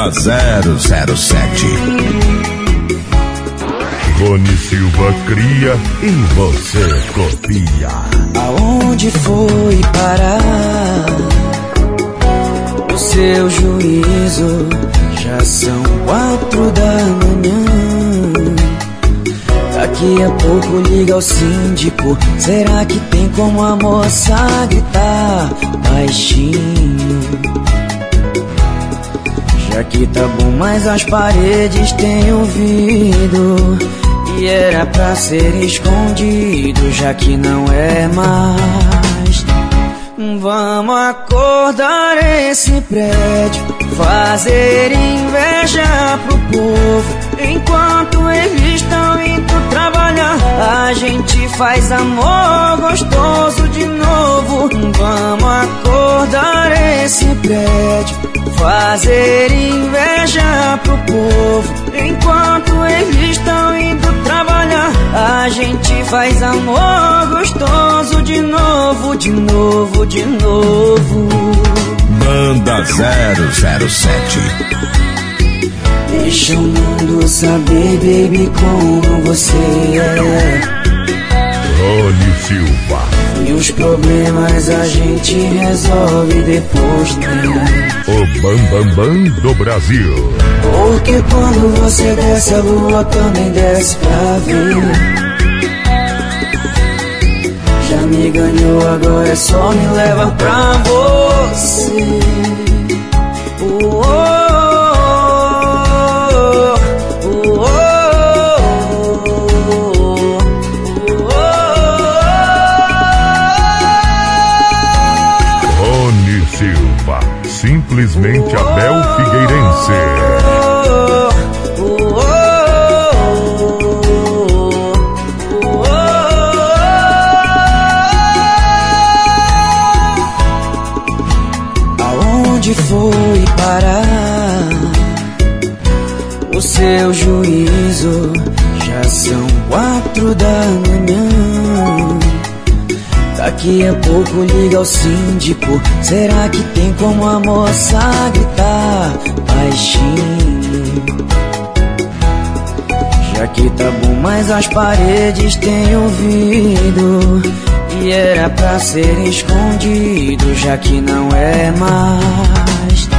Banda 007 Rony Silva cria e você copia. Aonde foi parar o seu juízo? Já são quatro da manhã. Daqui a pouco liga o síndico. Será que tem como a moça gritar baixinho? Já que tá bom, mas as paredes têm ouvido. E era pra ser escondido, já que não é mais. Vamos acordar esse prédio, fazer inveja pro povo. Enquanto eles estão indo trabalhar, a gente faz amor gostoso de novo. Vamos acordar esse prédio, fazer inveja pro povo. Enquanto eles estão indo trabalhar, a gente faz amor gostoso de novo, de novo, de novo. Banda 007 Deixa o mundo saber, baby, como você é. Rony Silva, E os problemas a gente resolve depois, né? o Bam Bam Bam do Brasil. Porque quando você desce, a lua também desce pra ver. Já me ganhou, agora é só me levar pra você. Simplesmente Abel Figueirense. Aonde foi parar o seu juízo? Já são quatro da manhã. Daqui a pouco liga o síndico. Será que tem como a moça gritar baixinho? Já que tá bom, mas as paredes têm ouvido. E era pra ser escondido, já que não é mais.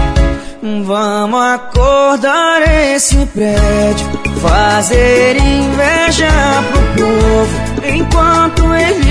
Vamos acordar esse prédio, fazer inveja pro povo. Enquanto eles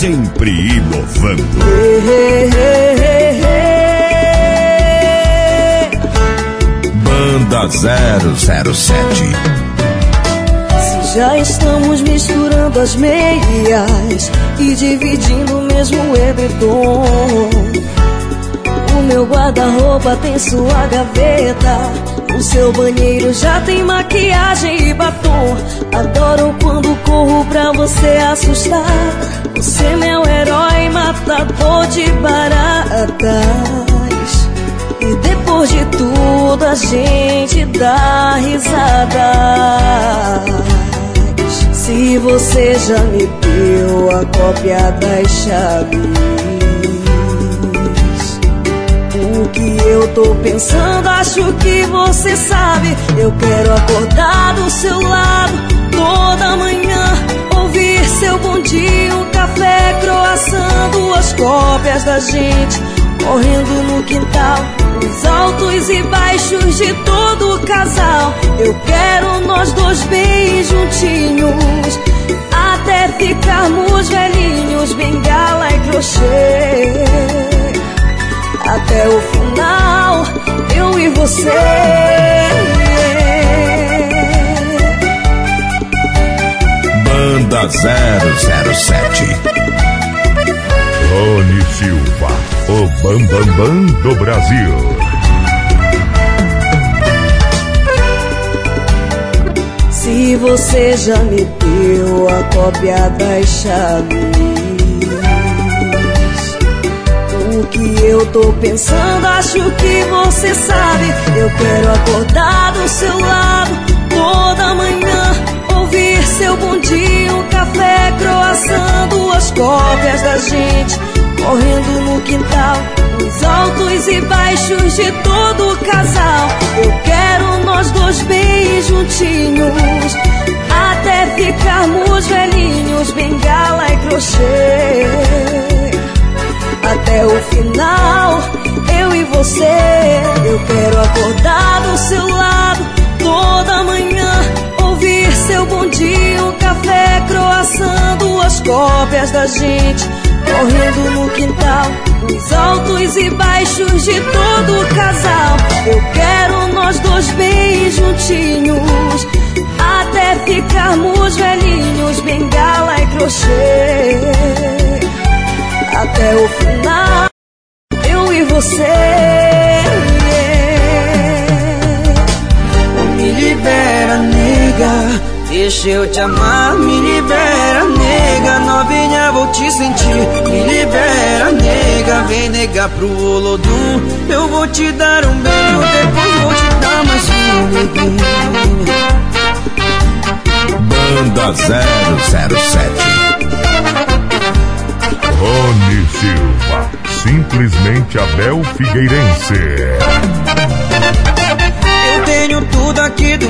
sempre inovando. Banda 007 Se já estamos misturando as meias e dividindo o mesmo edredom. O meu guarda-roupa tem sua gaveta. O seu banheiro já tem maquiagem e batom. Adoro quando corro pra você assustar. Você é meu herói, matador de baratas. E depois de tudo a gente dá risadas. Se você já me deu a cópia das chaves. Que eu tô pensando, acho que você sabe. Eu quero acordar do seu lado toda manhã. Ouvir seu bom dia, um café, croação, duas cópias da gente. correndo no quintal, os altos e baixos de todo o casal. Eu quero nós dois bem juntinhos, até ficarmos velhinhos, bengala e crochê. Até o final, eu e você. Banda 007 Rony Silva, o Bambambam Bam Bam do Brasil. Se você já me deu a cópia das chaves, que eu tô pensando, acho que você sabe. Eu quero acordar do seu lado toda manhã ouvir seu bundinho, café, croação, duas cópias da gente correndo no quintal, os altos e baixos de todo o casal. Eu quero nós dois bem juntinhos, cópias da gente correndo no quintal, os altos e baixos de todo o casal. Eu quero nós dois bem juntinhos, até ficarmos velhinhos, bengala e crochê. Até o final, eu e você. Deixa eu te amar, me libera, nega. Novinha, vou te sentir. Me libera, nega. Vem negar pro Olodum. Eu vou te dar um beijo, depois vou te dar mais um. Banda 007 Rony Silva, simplesmente Abel Figueirense tenho tudo aqui do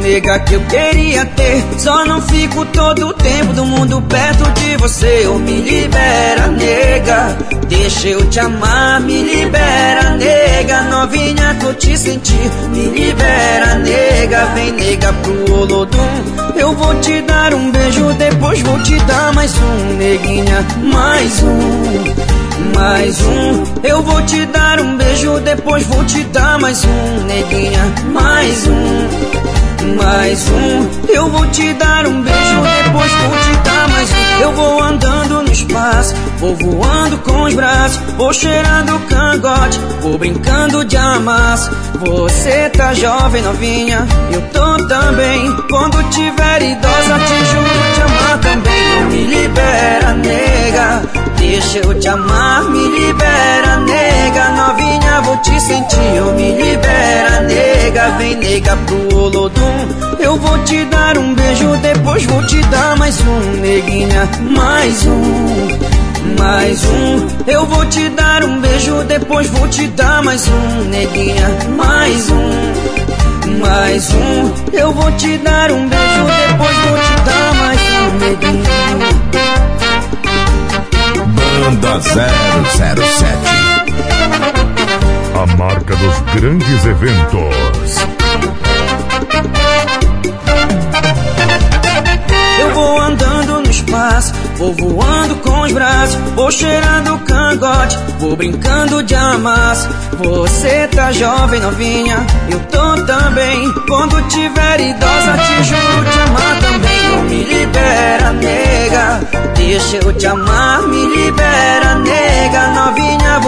nega, que eu queria ter. Só não fico todo o tempo do mundo perto de você. Ou me libera, nega, deixa eu te amar. Me libera, nega, novinha, tô te sentir. Me libera, nega, vem, nega, pro Olodum. Eu vou te dar um beijo, depois vou te dar mais um, neguinha, mais um mais um. Eu vou te dar um beijo, depois vou te dar mais um, neguinha, mais um, mais um. Eu vou te dar um beijo, depois vou te dar mais um. Eu vou andando no espaço, vou voando com os braços, vou cheirando cangote, vou brincando de amasso. Você tá jovem, novinha, eu tô também. Quando tiver idosa, te juro te amar também. Me libera, nega, deixa eu te amar me libera, nega, novinha, vou te sentir. Eu me libera, nega, vem nega pro Olodum. Eu vou te dar um beijo, depois vou te dar mais um, neguinha, mais um, mais um. Eu vou te dar um beijo, depois vou te dar mais um, neguinha, mais um, mais um. Eu vou te dar um beijo, depois vou te dar mais um, neguinha. Banda 007 A marca dos grandes eventos. Eu vou andando no espaço, vou voando com os braços, vou cheirando cangote, vou brincando de amasso. Você tá jovem, novinha, eu tô também. Quando tiver idosa, te juro te amar também. Me libera, nega, deixa eu te amar. Me libera,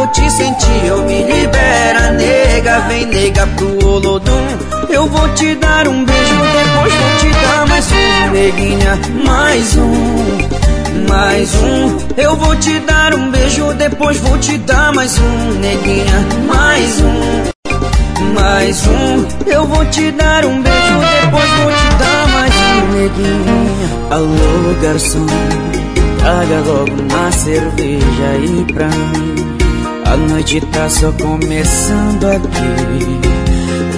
vou te sentir. Eu me libera, nega, vem nega pro Olodum. Eu vou te dar um beijo, depois vou te dar mais um, neguinha, mais um, mais um. Eu vou te dar um beijo, depois vou te dar mais um, neguinha, mais um mais um. Eu vou te dar um beijo, depois vou te dar mais um neguinho. Alô, garçom, traga logo uma cerveja aí pra mim. A noite tá só começando aqui.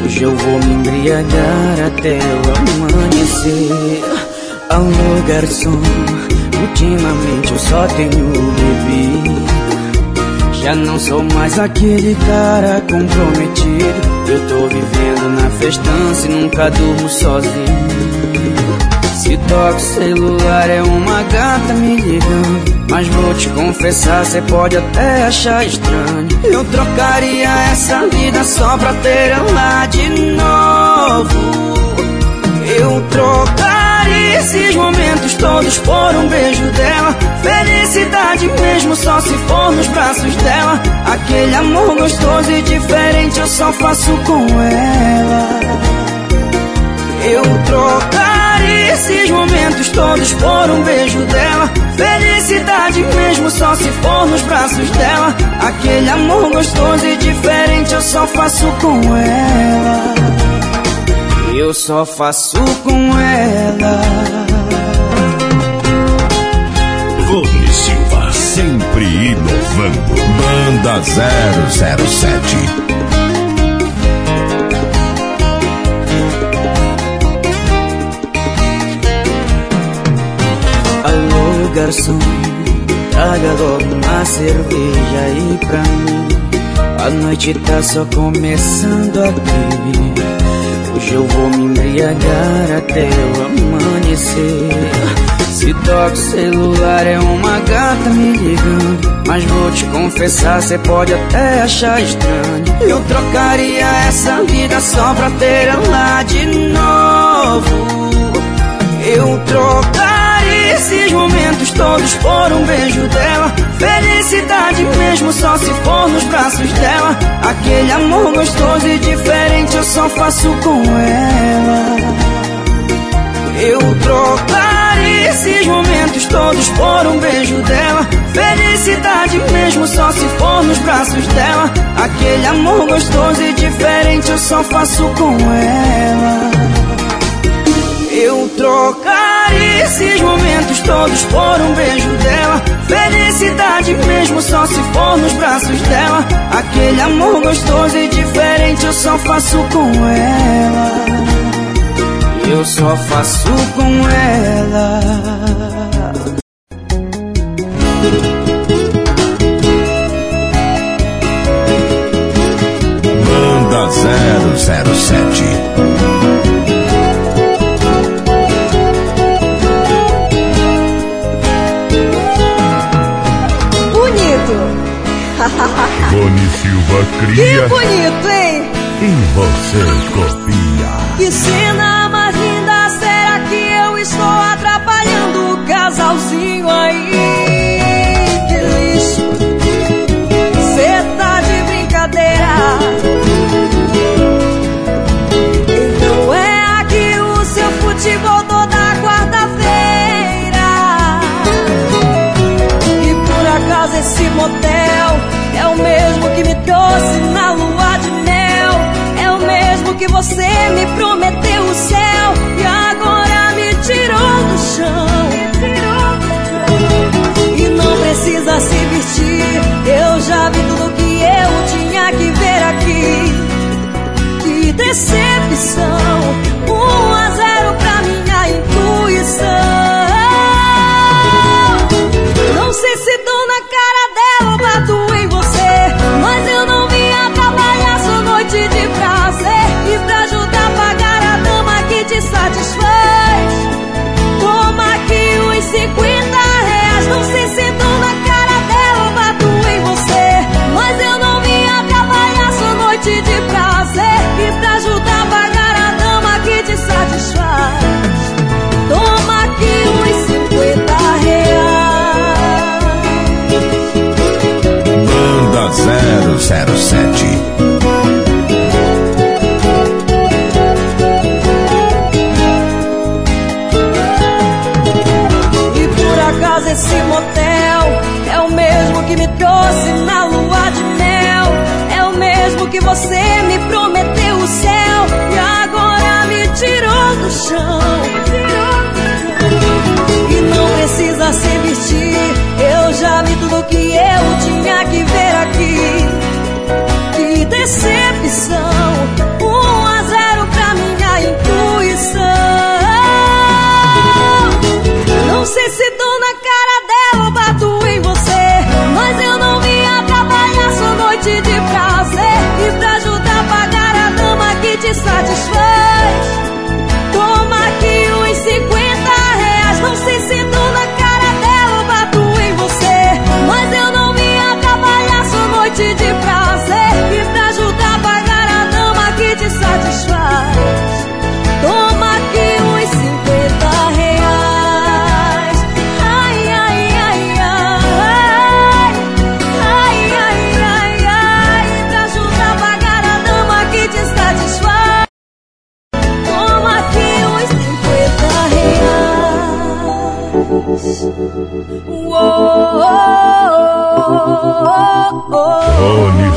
Hoje eu vou me embriagar até o amanhecer. Alô, garçom, ultimamente eu só tenho bebido. Já não sou mais aquele cara comprometido. Eu tô vivendo na festança e nunca durmo sozinho. O celular é uma gata me ligando Mas vou te confessar, cê pode até achar estranho. Eu trocaria essa vida só pra ter ela de novo. Eu trocaria esses momentos todos por um beijo dela. Felicidade mesmo só se for nos braços dela. Aquele amor gostoso e diferente eu só faço com ela. Eu trocaria esses momentos todos por um beijo dela. Felicidade mesmo só se for nos braços dela. Aquele amor gostoso e diferente eu só faço com ela. Eu só faço com ela. Rony Silva, sempre inovando. Banda 007 garçom, traga logo uma cerveja aí pra mim. A noite tá só começando aqui. Hoje eu vou me embriagar até o amanhecer. Se toca o celular é uma gata me ligando Mas vou te confessar, cê pode até achar estranho Eu trocaria essa vida só pra ter ela de novo Eu trocaria esses momentos todos por um beijo dela. Felicidade mesmo só se for nos braços dela. Aquele amor gostoso e diferente eu só faço com ela. Eu trocaria esses momentos todos por um beijo dela. Felicidade mesmo só se for nos braços dela. Aquele amor gostoso e diferente eu só faço com ela. Eu trocaria esses momentos todos por um beijo dela. Felicidade mesmo só se for nos braços dela. Aquele amor gostoso e diferente eu só faço com ela. Eu só faço com ela. Banda 007 Boni Silva cria. Que bonito, hein? E você copia. Que cena me prometeu o céu. E agora me tirou do chão. E não precisa se vestir. Eu já vi tudo que eu tinha que ver aqui. Que decepção.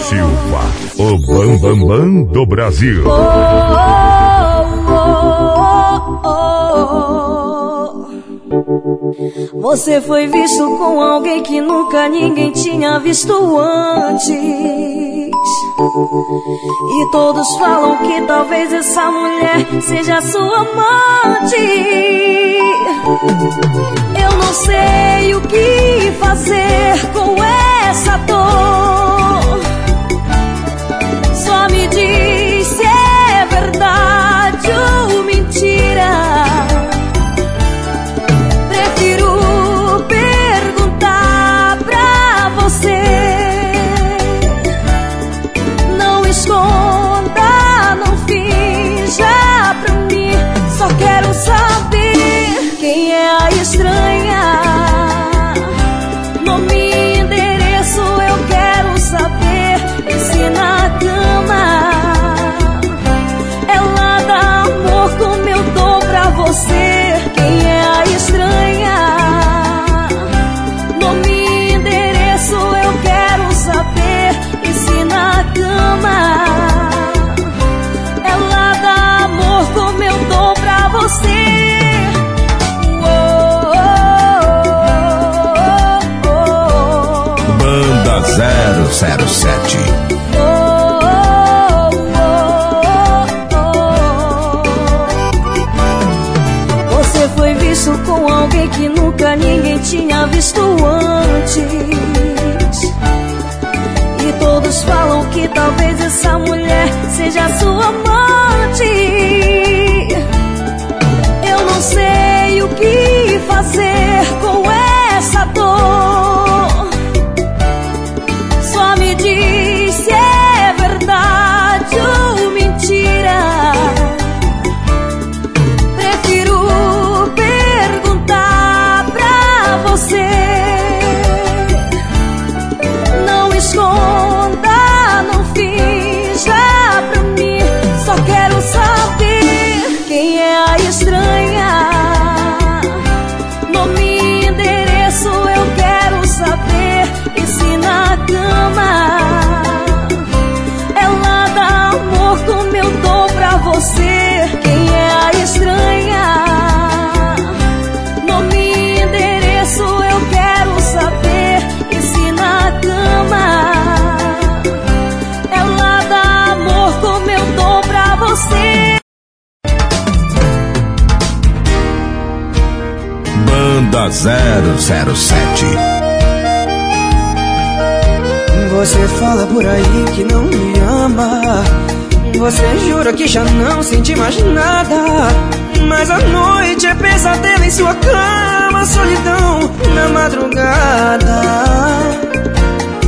Silva, o Bambambam Bam Bam do Brasil. Você foi visto com alguém que nunca ninguém tinha visto antes. E todos falam que talvez essa mulher seja sua amante. Eu não sei o que fazer com essa dor. Mentira. Visto antes. E todos falam que talvez essa mulher seja sua amante. Eu não sei o que fazer com essa dor. 007. Você fala por aí que não me ama. Você jura que já não sente mais nada. Mas a noite é pesadelo em sua cama, solidão na madrugada.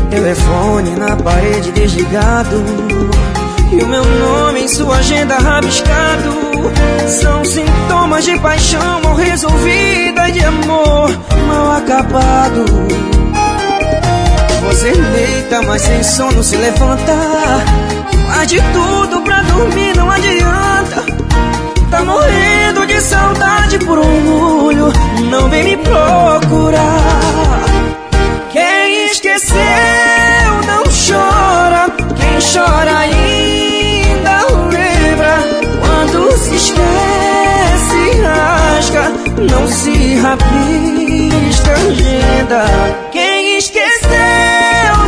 Telefone na parede desligado. E o meu nome em sua agenda rabiscado. São sintomas de paixão mal resolvida e de amor mal acabado. Você deita, mas sem sono se levanta. Faz de tudo pra dormir, não adianta. Tá morrendo de saudade por orgulho. Não vem me procurar. Quem esqueceu Não se rabisca agenda. Quem esqueceu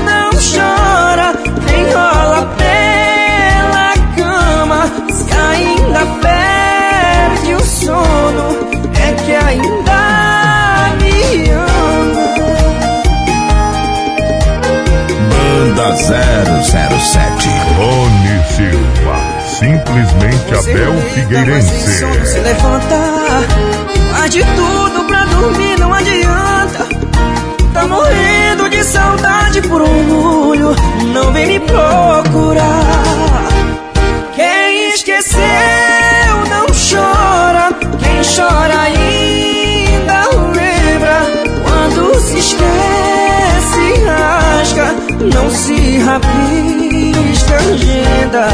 não chora. Nem rola pela cama. Se ainda perde o sono, é que ainda me ama. Banda 007. Rony Silva, simplesmente Abel Figueirense. se levantar Faz de tudo pra dormir, não adianta. Tá morrendo de saudade por orgulho. Não vem me procurar. Quem esqueceu não chora. Quem chora ainda lembra. Quando se esquece, rasga. Não se rabisca agenda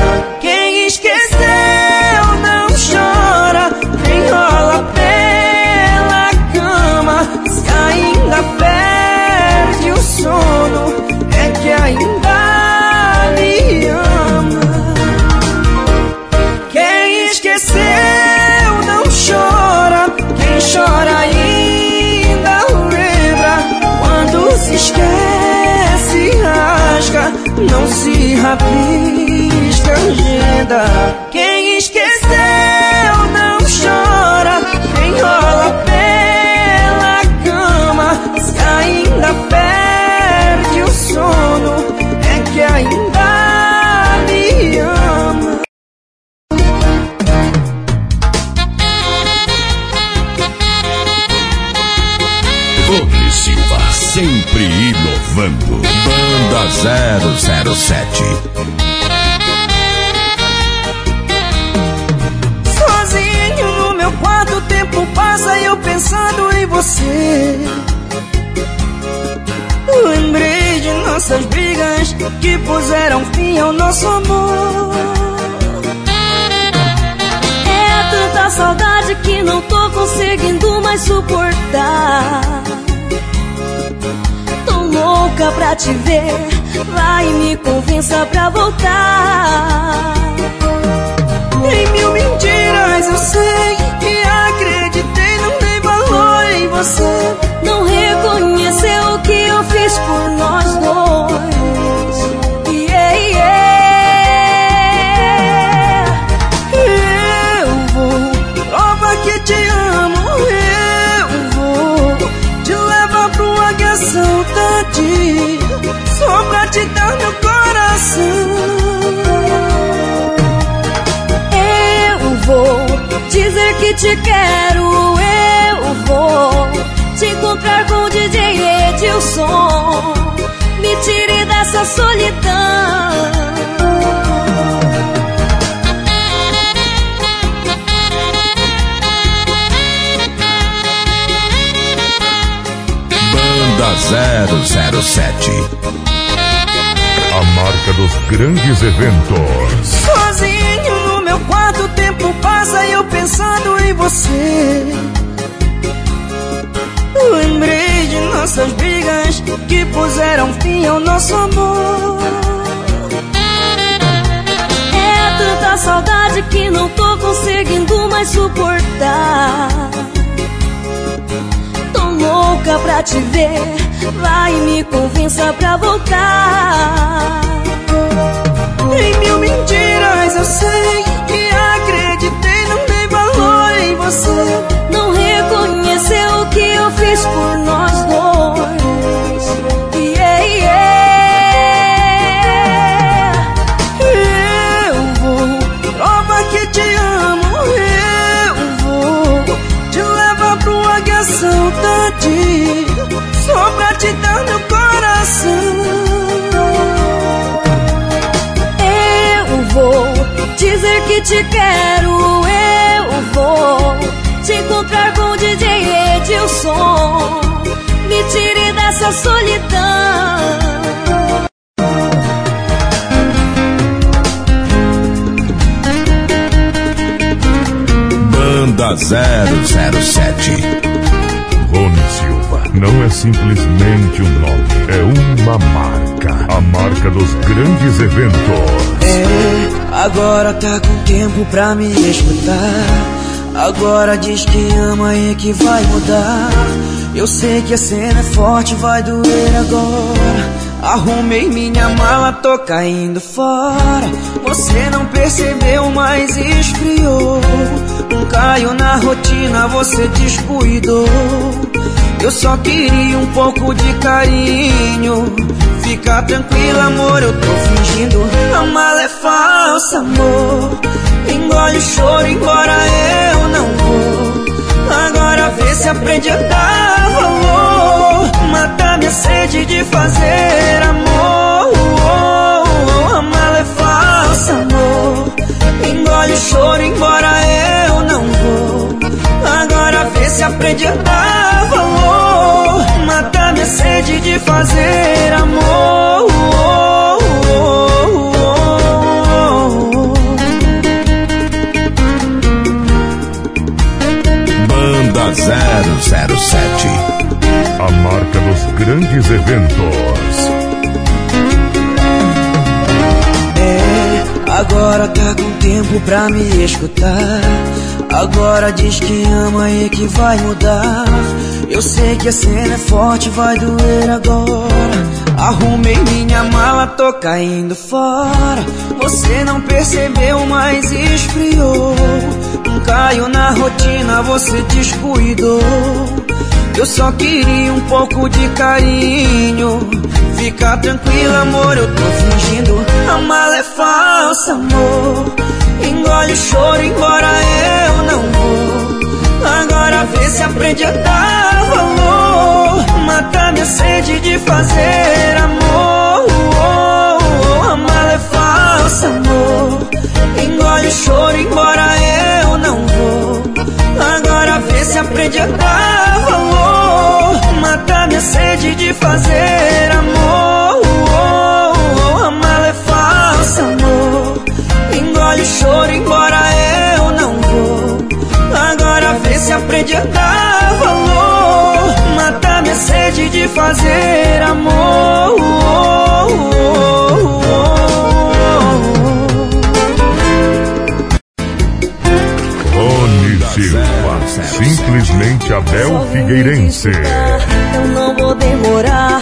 rabisca agenda. Quem esqueceu não chora, nem rola pela cama. Se ainda perde o sono, é que ainda me ama. Rony Silva, sempre inovando. Banda 007. Sozinho no meu quarto, o tempo passa e eu pensando em você. Lembrei de nossas brigas que puseram fim ao nosso amor. É tanta saudade que não tô conseguindo mais suportar. Louca pra te ver, vai me convença pra voltar. Em mil mentiras eu sei que acreditei, não dei valor em você. Não reconheceu o que eu fiz por nós dois. Yeah, yeah. Eu vou, prova que te meu coração. Eu vou dizer que te quero. Eu vou te encontrar com o DJ Edilson. Me tire dessa solidão. Banda 007. A marca dos grandes eventos. Sozinho no meu quarto, o tempo passa e eu pensando em você. Lembrei de nossas brigas que puseram fim ao nosso amor. É tanta saudade que não tô conseguindo mais suportar. Tô louca pra te ver, vai me convença pra voltar. Em mil mentiras eu sei que acreditei, não dei valor em você. Não reconheceu o que eu fiz por nós dois. Yeah, yeah. Eu vou, prova que te amo. Eu vou te levar pro águia saudade, te dar meu coração. Eu vou dizer que te quero. Eu vou te encontrar com o DJ Edilson. Me tire dessa solidão. Banda 007. Não é simplesmente um nome, é uma marca. A marca dos grandes eventos. É, agora tá com tempo pra me escutar. Agora diz que ama e que vai mudar. Eu sei que a cena é forte, vai doer agora. Arrumei minha mala, tô caindo fora. Você não percebeu, mas esfriou. Caiu na rotina, você descuidou. Eu só queria um pouco de carinho. Fica tranquila, amor, eu tô fingindo. A mala é falsa, amor. Engole o choro, embora eu não vou. Agora vê se aprende a dar valor. Mata minha sede de fazer amor. A mala é falsa, amor. Engole o choro, embora eu se aprende a dar valor. Mata minha sede de fazer amor. Banda 007. A marca dos grandes eventos. Agora tá com tempo pra me escutar. Agora diz que ama e que vai mudar. Eu sei que a cena é forte, vai doer agora. Arrumei minha mala, tô caindo fora. Você não percebeu, mas esfriou. Não caio na rotina, você descuidou. Eu só queria um pouco de carinho. Fica tranquila, amor, eu tô fingindo. A mala é falsa, amor. Engole o choro, embora eu não vou. Agora vê se aprende a dar valor. Mata minha sede de fazer amor. A mala é falsa, amor. Engole o choro, embora eu não vou. Agora vê se aprende a dar valor. Mata minha sede de fazer amor. A mala é falsa, amor. Engole o choro, embora eu não vou. Agora vê se aprende a dar valor. Mata minha sede de fazer amor. Silva, simplesmente Abel Figueirense. Eu não vou demorar,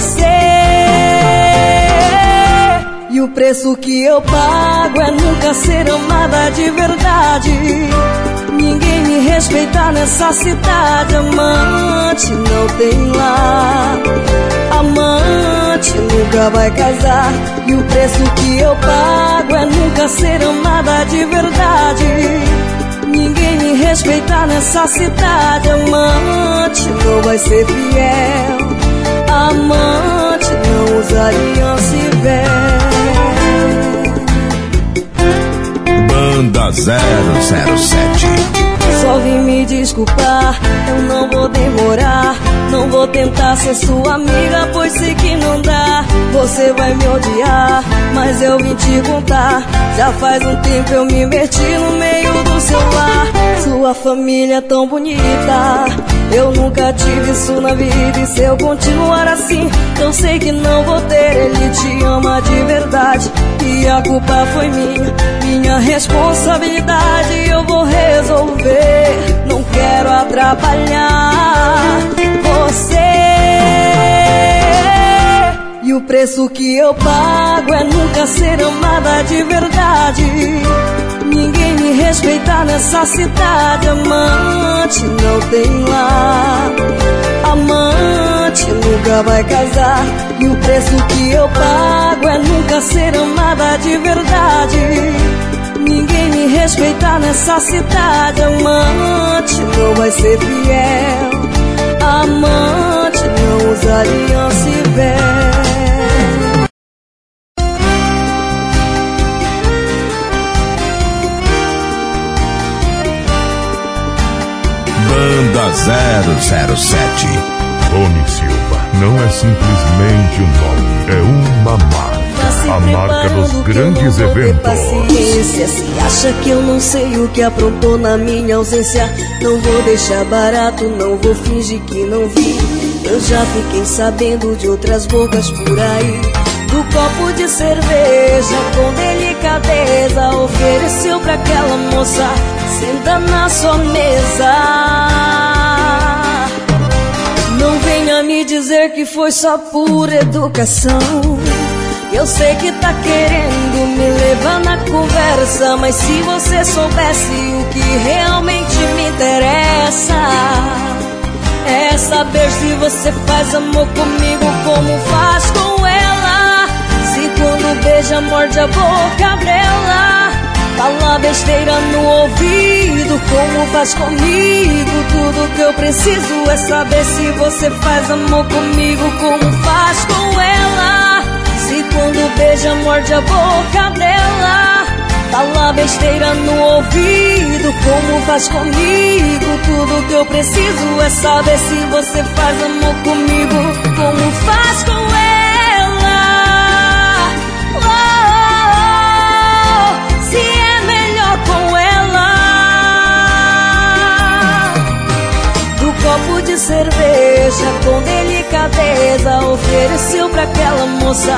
você. E o preço que eu pago é nunca ser amada de verdade. Ninguém me respeita nessa cidade. Amante não tem lá. Amante nunca vai casar. E o preço que eu pago é nunca ser amada de verdade. Ninguém me respeita nessa cidade. Amante não vai ser fiel. Amante não usa aliança e véu. Banda 007. Só vim me desculpar, eu não vou demorar. Não vou tentar ser sua amiga, pois sei que não dá. Você vai me odiar, mas eu vim te contar. Já faz um tempo eu me meti no meio do seu lar. Sua família é tão bonita. Eu nunca tive isso na vida e se eu continuar assim, eu sei que não vou ter. Ele te ama de verdade e a culpa foi minha, minha responsabilidade. Eu vou resolver, não quero atrapalhar você. E o preço que eu pago é nunca ser amada de verdade. Ninguém me respeita nessa cidade. Amante não tem lá. Amante nunca vai casar. E o preço que eu pago é nunca ser amada de verdade. Ninguém me respeita nessa cidade. Amante não vai ser fiel. Amante não usa aliança e véu. Banda 007. Rony Silva não é simplesmente um nome, é uma marca. A marca dos grandes eventos. Se acha que eu não sei o que aprontou na minha ausência, não vou deixar barato, não vou fingir que não vi. Eu já fiquei sabendo de outras bocas por aí. Do copo de cerveja com delicadeza ofereceu pra aquela moça senta na sua mesa. Não venha me dizer que foi só por educação. Eu sei que tá querendo me levar na conversa, mas se você soubesse o que realmente me interessa, é saber se você faz amor comigo como faz com ela. Se quando beija, morde a boca dela. Fala besteira no ouvido, como faz comigo. Tudo que eu preciso é saber se você faz amor comigo, como faz com ela. Quando beija, morde a boca dela. Fala besteira no ouvido, como faz comigo. Tudo que eu preciso é saber se você faz amor comigo, como faz com delicadeza ofereceu pra aquela moça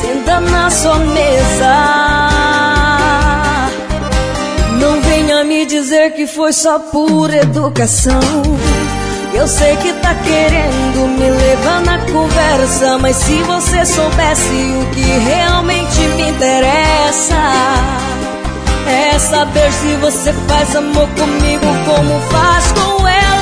senta na sua mesa. Não venha me dizer que foi só por educação. Eu sei que tá querendo me levar na conversa, mas se você soubesse o que realmente me interessa, é saber se você faz amor comigo como faz com ela.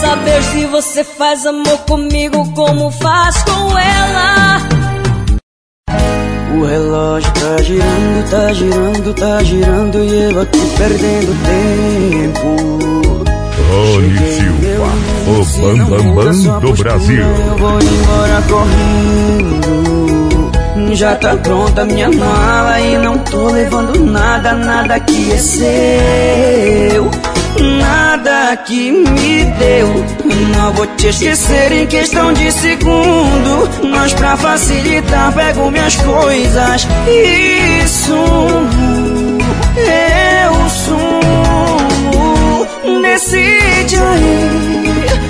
saber se você faz amor comigo, como faz com ela. O relógio tá girando, tá girando, tá girando e eu aqui perdendo tempo. Rony Silva, o Bambambam do Brasil. Eu vou embora correndo. Já tá pronta minha mala e não tô levando nada, nada que é seu. Nada que me deu. Não vou te esquecer em questão de segundo. Mas pra facilitar, pego minhas coisas e sumo. Eu sumo. Decide aí.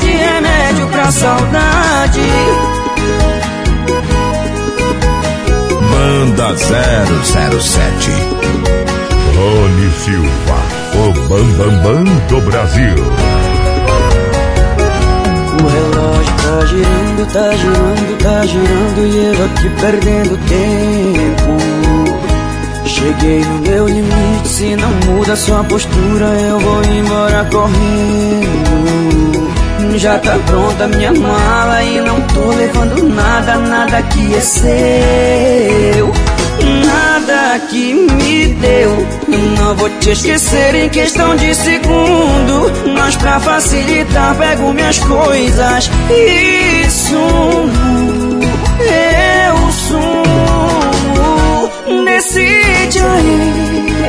007. Rony Silva, o Bambambam do Brasil. O relógio tá girando, tá girando, tá girando e eu aqui perdendo tempo. Cheguei no meu limite, se não muda sua postura, eu vou embora correndo. Já tá pronta minha mala e não tô levando nada, nada que é seu. Que me deu. Não vou te esquecer em questão de segundo. Mas pra facilitar, pego minhas coisas e sumo. Eu sumo. Decide aí.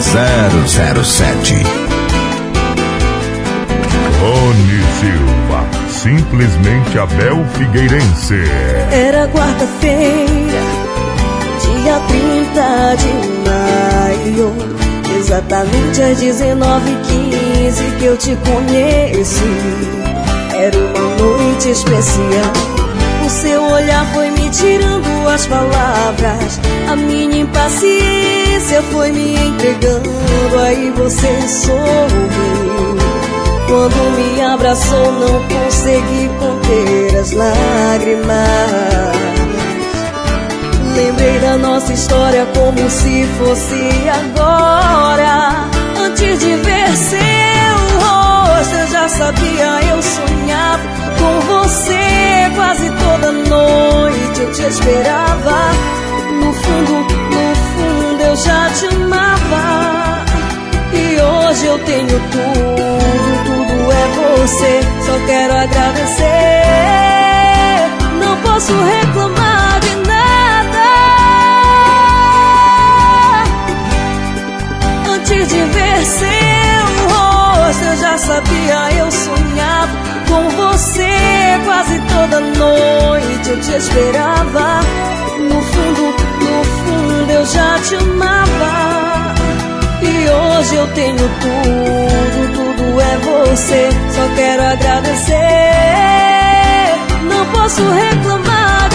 007. Rony Silva, simplesmente Abel Figueirense. Era quarta-feira, dia 30 de maio. Exatamente às 19h15 que eu te conheci. Era uma noite especial. O seu olhar foi me tirando as palavras. A minha impaciência foi me entregando. Aí você sorriu. Quando me abraçou, não consegui conter as lágrimas. Lembrei da nossa história como se fosse agora. Antes de ver seu sabia, eu sonhava com você quase toda noite. Eu te esperava. No fundo, no fundo, eu já te amava. E hoje eu tenho tudo, tudo é você. Só quero agradecer. Não posso reclamar de nada. Antes de ver eu já sabia, eu sonhava com você quase toda noite. Eu te esperava. No fundo, no fundo, eu já te amava. E hoje eu tenho tudo, tudo é você. Só quero agradecer. Não posso reclamar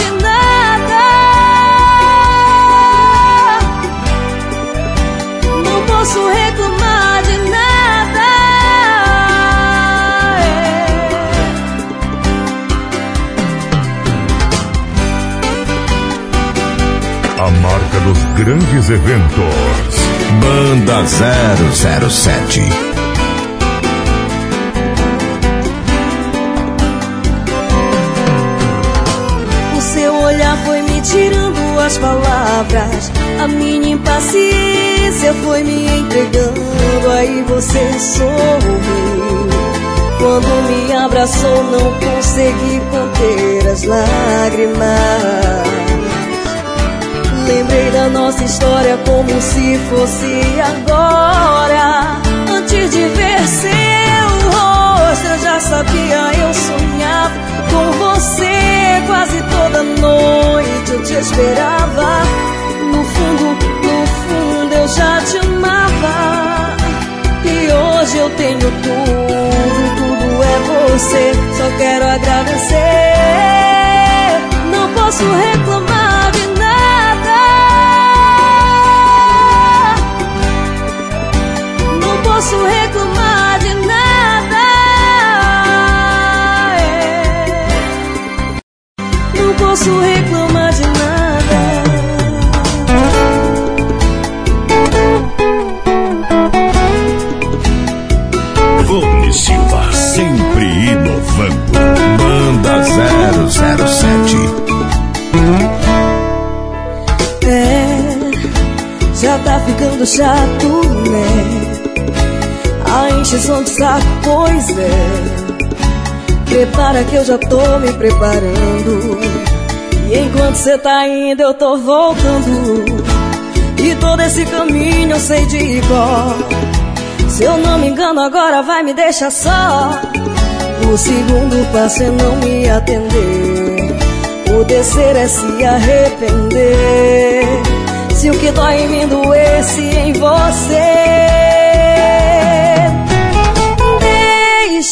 Marca dos grandes eventos. Banda 007. O seu olhar foi me tirando as palavras. A minha impaciência foi me entregando. Aí você sorriu. Quando me abraçou, não consegui conter as lágrimas. Lembrei da nossa história como se fosse agora. Antes de ver seu rosto, eu já sabia, eu sonhava com você quase toda noite. Eu te esperava. No fundo, no fundo, eu já te amava. E hoje eu tenho tudo, tudo é você. Só quero agradecer. Não posso reclamar de posso reclamar de nada. é. Não posso reclamar de nada. Rony Silva, sempre inovando. Banda 007. É, já tá ficando chato, né? A de saco, pois é. Prepara que eu já tô me preparando. E enquanto cê tá indo, eu tô voltando. E todo esse caminho eu sei de cor. Se eu não me engano, agora vai me deixar só. O segundo passo é não me atender. O descer é se arrepender. Se o que dói em mim doesse em você.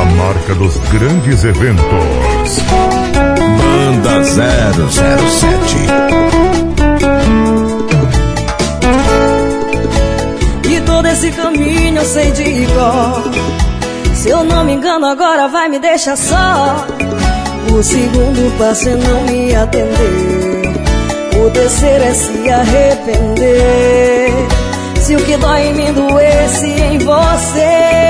A marca dos grandes eventos. Banda 007. E todo esse caminho eu sei de cor. Se eu não me engano, agora vai me deixar só. O segundo passo é não me atender. O terceiro é se arrepender. Se o que dói em mim doesse em você.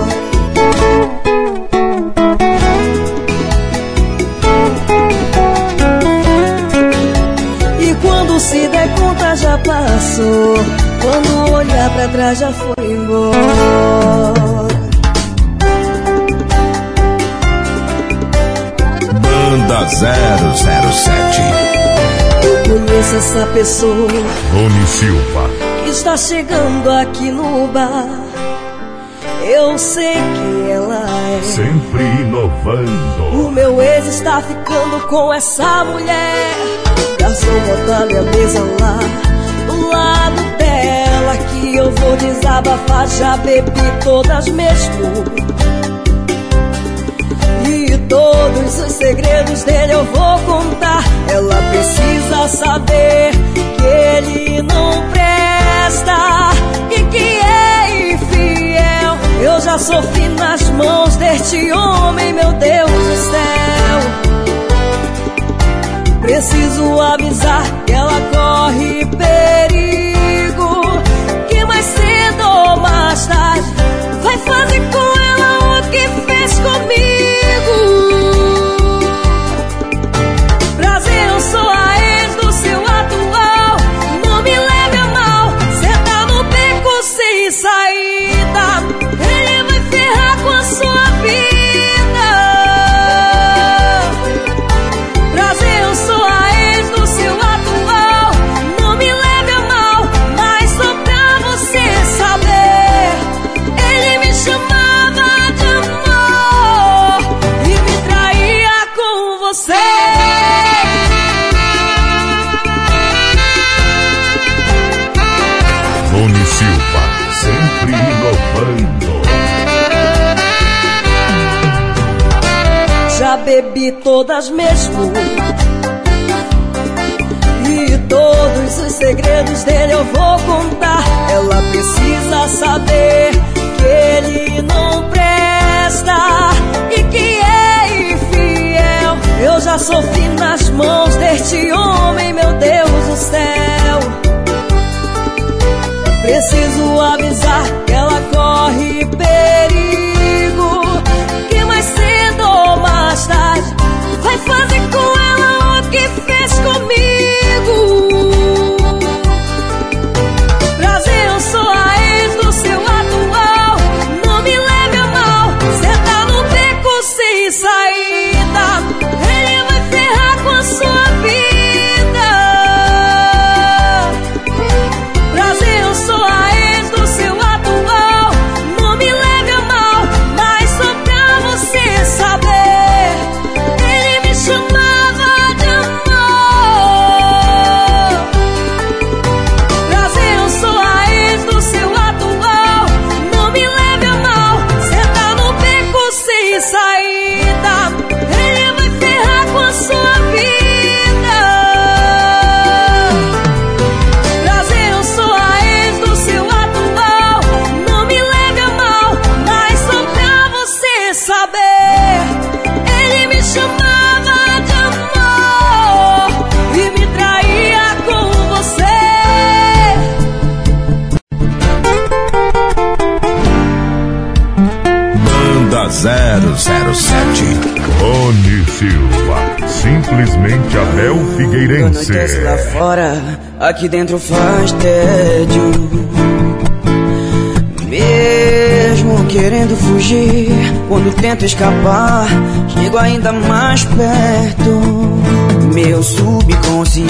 conta já passou. Quando olhar pra trás já foi embora. Banda 007 Eu conheço essa pessoa. Rony Silva. Que está chegando aqui no bar. Eu sei que ela é. Sempre inovando. O meu ex está ficando com essa mulher. Garçom, bota minha mesa lá do lado dela que eu vou desabafar. Já bebi todas mesmo. E todos os segredos dele eu vou contar. Ela precisa saber que ele não presta e que é infiel. Eu já sofri nas mãos deste homem, meu Deus do céu. Preciso avisar que ela corre perigo. Que mais cedo ou mais tarde vai fazer com ela o que fez comigo. Bebi todas mesmo. E todos os segredos dele eu vou contar. Ela precisa saber que ele não presta e que é infiel. Eu já sofri nas mãos deste homem, meu Deus do céu. Preciso avisar que ela corre perigo. Que mais cedo ou mais tarde vai fazer com ela o que Simplesmente Abel Quando Figueirense. aquece lá fora, aqui dentro faz tédio. Mesmo querendo fugir, quando tento escapar, chego ainda mais perto. Meu subconsciente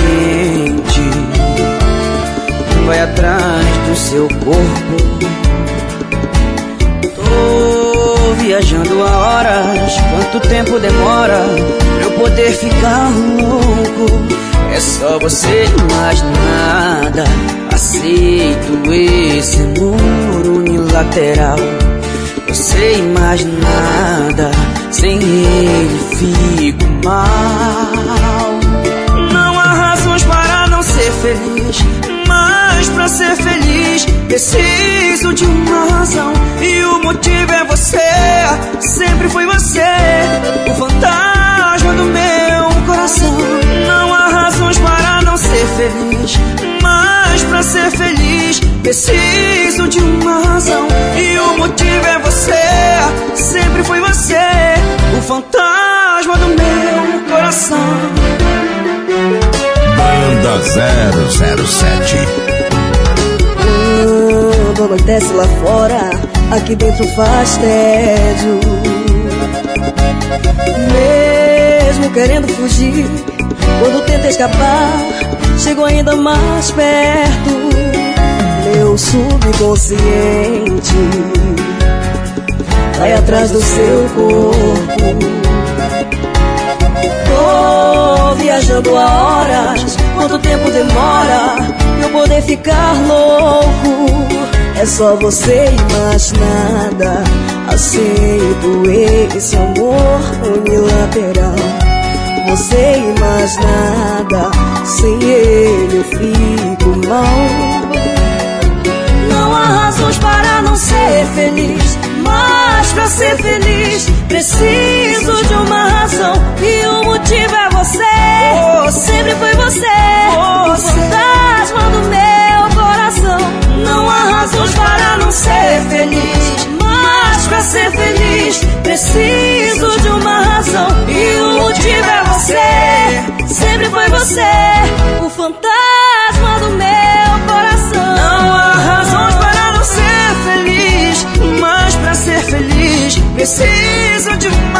vai atrás do seu corpo. Tô viajando há horas, quanto tempo demora pra eu poder ficar louco? É só você e mais nada. Aceito esse amor unilateral. Você e mais nada, sem ele fico mal. Não há razões para não ser feliz, pra ser feliz preciso de uma razão e o motivo é você. Sempre foi você, o fantasma do meu coração. Não há razões para não ser feliz, mas pra ser feliz preciso de uma razão e o motivo é você. Sempre foi você, o fantasma do meu coração. Banda 007 Anoitece lá fora, aqui dentro faz tédio. Mesmo querendo fugir, quando tenta escapar, chego ainda mais perto. Meu subconsciente vai atrás do seu corpo viajando há horas. Quanto tempo demora eu poder ficar louco? É só você e mais nada. Aceito esse amor unilateral. Você e mais nada. Sem ele eu fico mal. Não há razões para não ser feliz. Mas pra ser feliz preciso de uma razão e o motivo é você. Sempre foi você, o fantasma do meu coração. Não há razões para não ser feliz, mas pra ser feliz preciso de uma razão e o motivo é você. Sempre foi você, o fantasma do meu coração. Não há razões para não ser feliz, mas pra ser feliz preciso de uma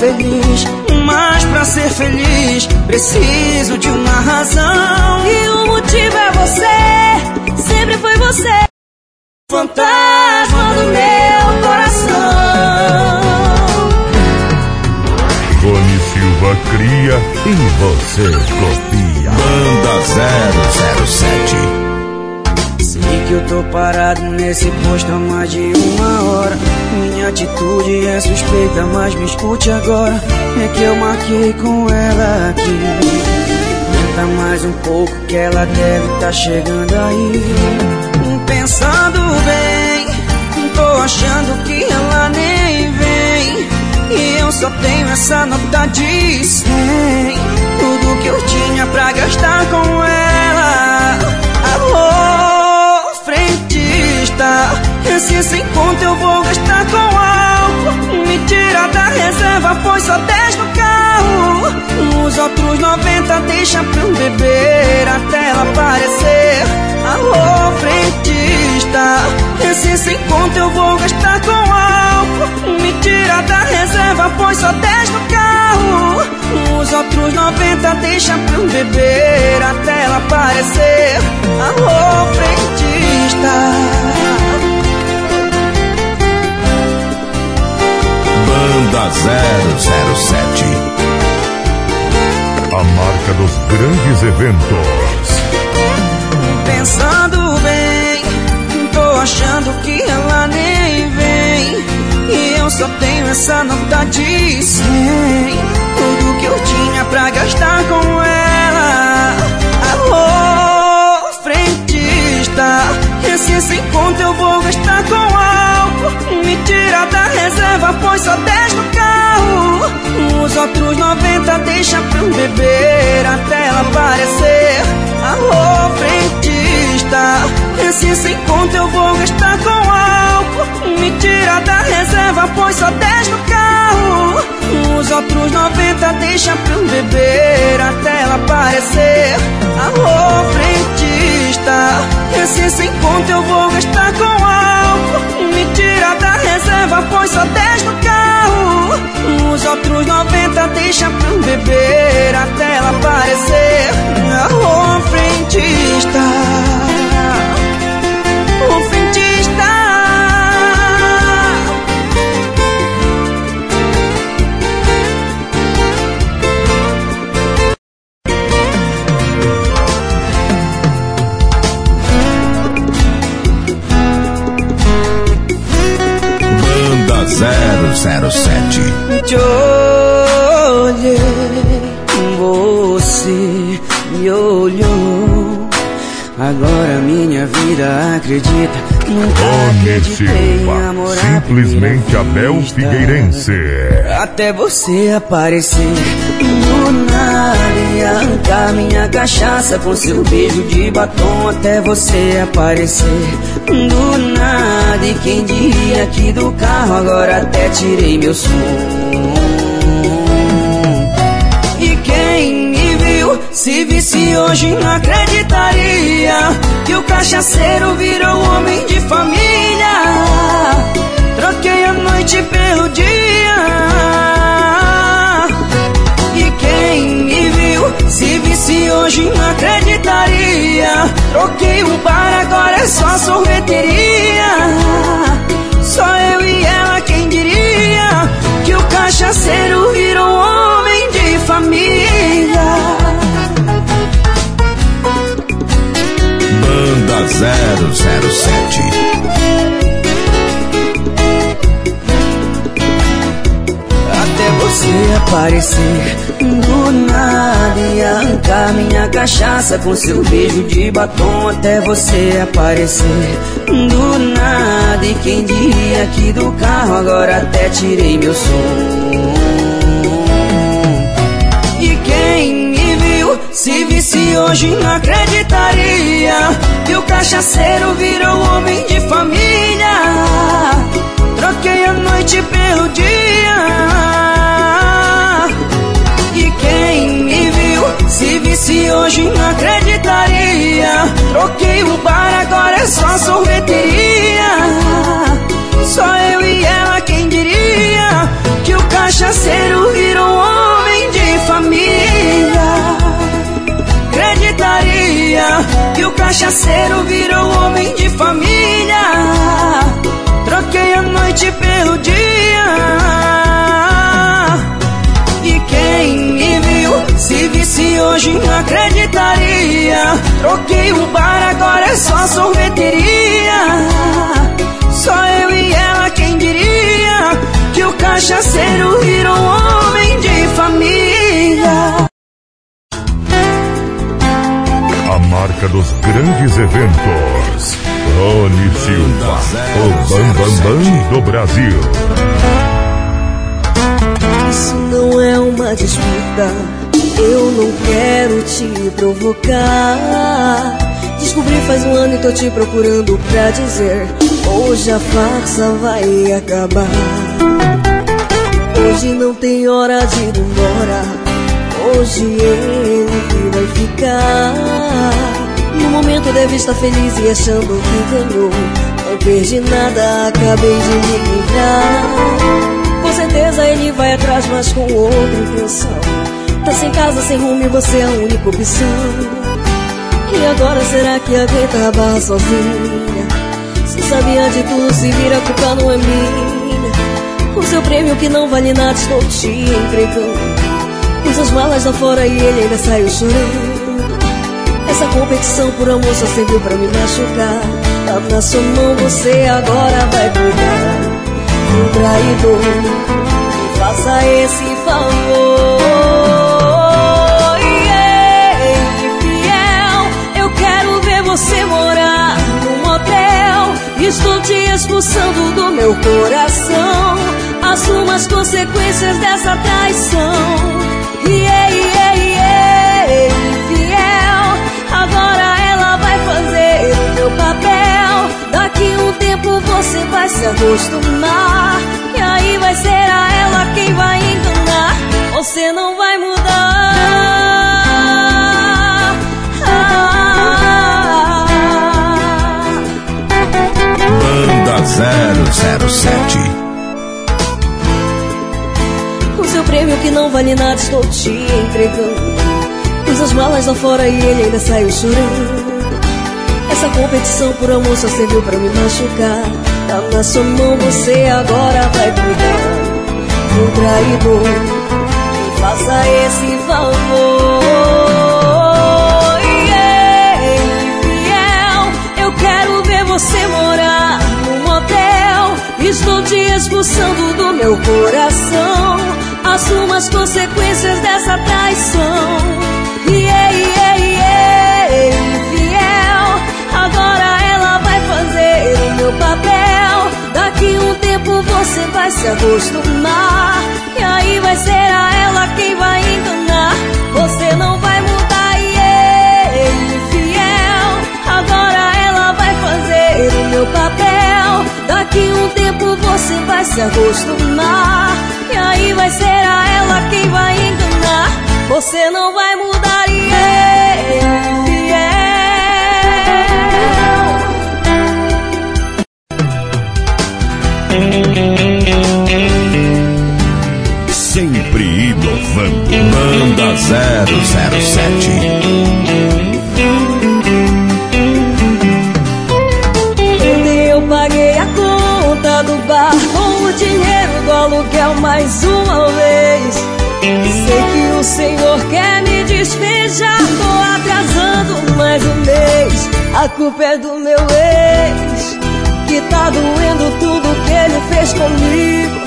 feliz, mas pra ser feliz preciso de uma razão e o motivo é você. Sempre foi você, o fantasma do meu coração. Rony Silva cria e você copia. Banda 007 Sei que eu tô parado nesse posto há mais de uma hora. Minha atitude é suspeita, mas me escute agora. É que eu marquei com ela aqui. Tenta mais um pouco que ela deve tá chegando aí. Pensando bem, tô achando que ela nem vem. E eu só tenho essa nota de 100. Tudo que eu tinha pra gastar com ela. Frentista. Esse sem conto eu vou gastar com álcool. Me tira da reserva, pois só 10 no carro. Os outros 90 deixa pra eu beber até ela aparecer. Alô, frentista. Esse sem conto eu vou gastar com álcool. Me tira da reserva, pois só 10 no carro. Os outros 90 deixa pra eu beber até ela aparecer. Alô, frentista. Banda 007 A marca dos grandes eventos. Pensando bem, tô achando que ela nem vem. E eu só tenho essa nota de 100. Tudo que eu tinha pra gastar com ela. Alô, frentista. Esse sem conto eu vou gastar com. Me tira da reserva, pois só 10 no carro. Os outros 90 deixa pra eu beber até ela aparecer. Alô, frentista. Esse sem conto eu vou gastar com álcool. Me tira da reserva, pois só 10 no carro. Os outros 90 deixa pra eu beber até ela aparecer. Alô, frentista. Esse sem conto eu vou gastar com álcool. Tira da reserva, pois só 10 no carro. Os outros 90 deixa pra beber até ela aparecer. Alô, frentista. O Simplesmente primeira Abel. Figueirense. Até você aparecer do nada e minha cachaça com seu beijo de batom. Até você aparecer do nada e quem diria que do carro agora até tirei meu som. Se visse hoje, não acreditaria que o cachaceiro virou homem de família. Troquei a noite pelo dia. E quem me viu, se visse hoje, não acreditaria. Troquei um bar, agora é só sorveteria. Só eu e ela, quem diria que o cachaceiro virou homem de família. 007 Até você aparecer do nada e arrancar minha cachaça com seu beijo de batom. Até você aparecer do nada e quem diria que do carro agora até tirei meu som. Hoje, não acreditaria que o cachaceiro virou homem de família. Troquei a noite pelo dia. E quem me viu, se visse hoje, não acreditaria. Troquei o bar, agora é só sorveteria. Só eu e ela, quem diria que o cachaceiro cachaceiro virou homem de família. Troquei a noite pelo dia. E quem me viu, se visse hoje, não acreditaria. Troquei o bar, agora é só sorveteria. Só eu e ela, quem diria que o cachaceiro virou homem de família. Marca dos grandes eventos. Rony Silva, o Bam Bam Bam do Brasil. Isso não é uma disputa. Eu não quero te provocar. Descobri faz um ano e tô te procurando pra dizer: Hoje a farsa vai acabar. Hoje não tem hora de ir embora. Hoje ele vai ficar. No momento deve estar feliz e achando que ganhou. Não perdi nada, acabei de me livrar. Com certeza ele vai atrás, mas com outra intenção. Tá sem casa, sem rumo e você é a única opção. E agora será que aguenta a barra sozinha? Se sabia de tudo, se vira, a culpa não é minha. O seu prêmio que não vale nada, estou te entregando. As malas lá fora e ele ainda saiu chorando. Essa competição por amor só serviu pra me machucar. Tá na sua mão, você agora vai cuidar. Um traidor, faça esse favor. Ei, fiel, eu quero ver você morar num motel. Estou te expulsando do meu coração. Assuma as consequências dessa traição. Você vai se acostumar. E aí vai ser a ela quem vai enganar. Você não vai mudar. Banda 007 prêmio que não vale nada estou te entregando. Pus as malas lá fora e ele ainda saiu chorando. Essa competição por amor só serviu pra me machucar. Tá na sua mão, você agora vai cuidar. Um traidor, me faça esse favor. Ei, fiel, eu quero ver você morar num motel. Estou te expulsando do meu coração. Assuma as consequências dessa traição. Yeah, yeah, yeah, infiel. Agora ela vai fazer o meu papel. Daqui um tempo você vai se acostumar. E aí vai ser a ela quem vai enganar. Você não vai mudar, yeah, infiel. Agora ela vai fazer o meu papel. Daqui um tempo você vai se acostumar. E aí vai ser a ela quem vai enganar. Você não vai mudar, yeah, Sempre inovando. Banda 007. Mais uma vez. Sei que o senhor quer me despejar, tô atrasando mais um mês. A culpa é do meu ex, que tá doendo tudo que ele fez comigo.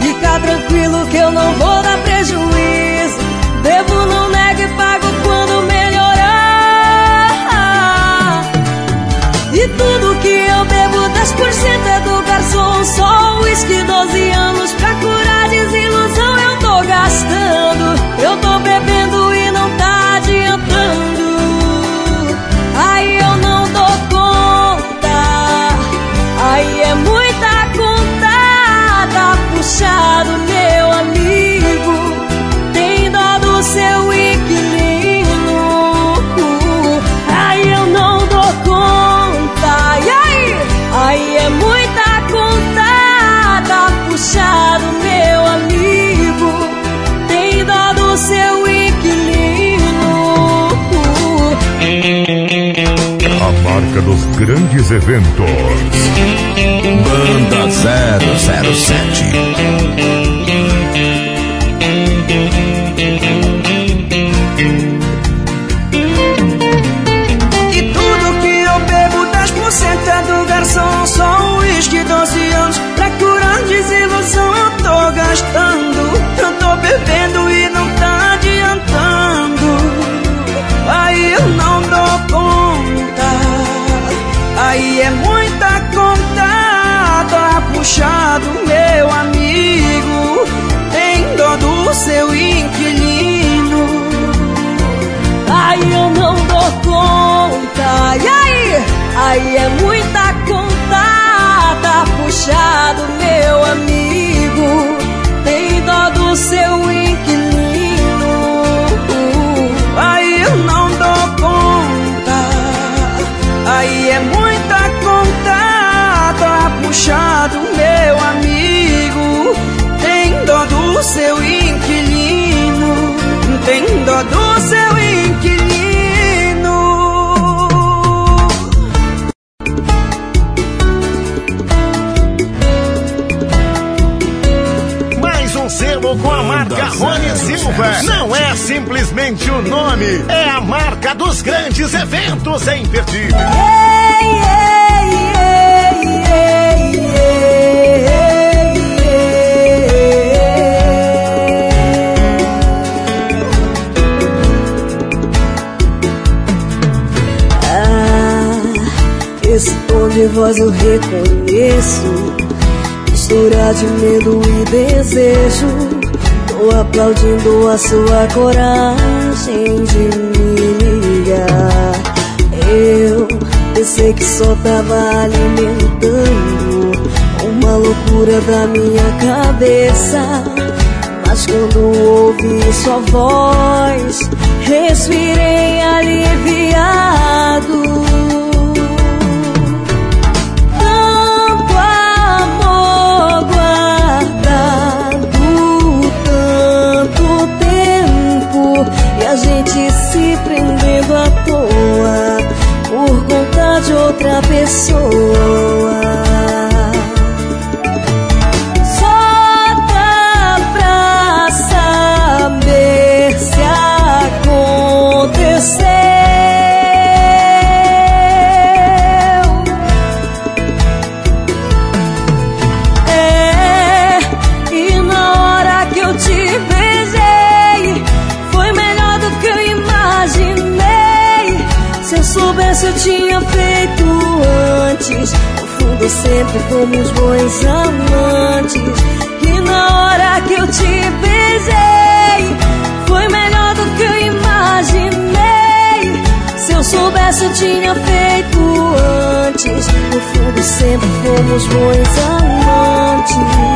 Fica tranquilo que eu não vou dar prejuízo. Devo, não nego e pago quando melhorar. E tudo que eu bebo, 10% é do garçom. Só uísque, 12 anos pra curar desilusão. A marca dos grandes eventos. Banda 007. Com a marca Rony Silva. Não é simplesmente o nome, é a marca dos grandes eventos em Perdida. Ah, esse tom de voz eu reconheço. Mistura de medo e desejo. Tô aplaudindo a sua coragem de me ligar. Eu pensei que só tava alimentando uma loucura da minha cabeça. Mas quando ouvi sua voz, respirei aliviado. Pessoa. Sempre fomos bons amantes. E na hora que eu te beijei, foi melhor do que eu imaginei. Se eu soubesse, eu tinha feito antes. No fundo, sempre fomos bons amantes.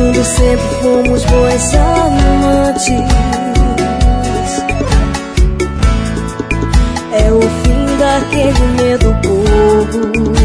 fundo sempre fomos bons amantes. Fim daquele medo bobo.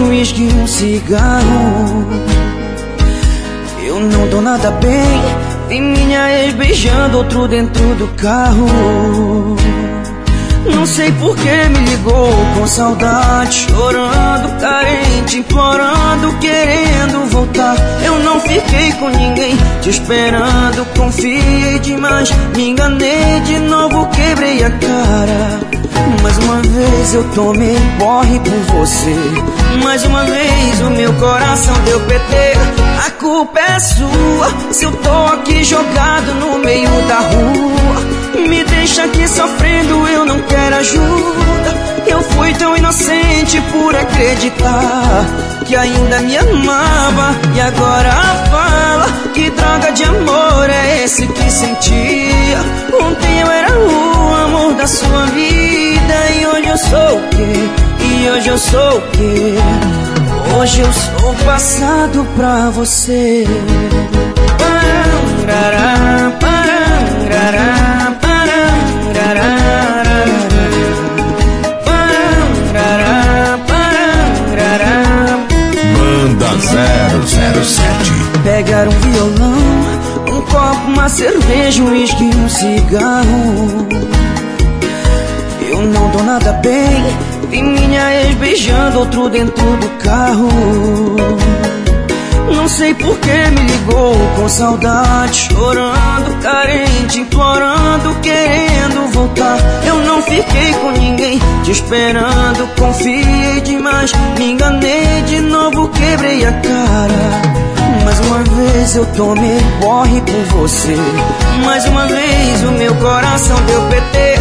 Um uísque e um cigarro. Eu não tô nada bem Vi minha ex beijando outro dentro do carro. Não sei por que me ligou com saudade, chorando, carente, implorando, querendo voltar. Eu não fiquei com ninguém, te esperando, confiei demais, me enganei de novo, quebrei a cara. Mais uma vez eu tomei porre por você. Mais uma vez o meu coração deu PT. A culpa é sua se eu tô aqui jogado no meio da rua. Me deixa aqui sofrendo, eu não quero ajuda. Eu fui tão inocente por acreditar que ainda me amava e agora fala que droga de amor é esse que sentia. Ontem eu era o amor da sua vida e hoje eu sou o quê? E hoje eu sou o quê? Hoje eu sou passado pra você. Parará, parará, Manda 007. Pegar um violão, um copo, uma cerveja, um uísque e um cigarro. Eu não tô nada bem, minha ex beijando outro dentro do carro. Não sei por que me ligou com saudade, chorando, carente, implorando, querendo voltar. Eu não fiquei com ninguém, te esperando, confiei demais, me enganei de novo, quebrei a cara. Mais uma vez eu tomei corre por você. Mais uma vez o meu coração deu PT.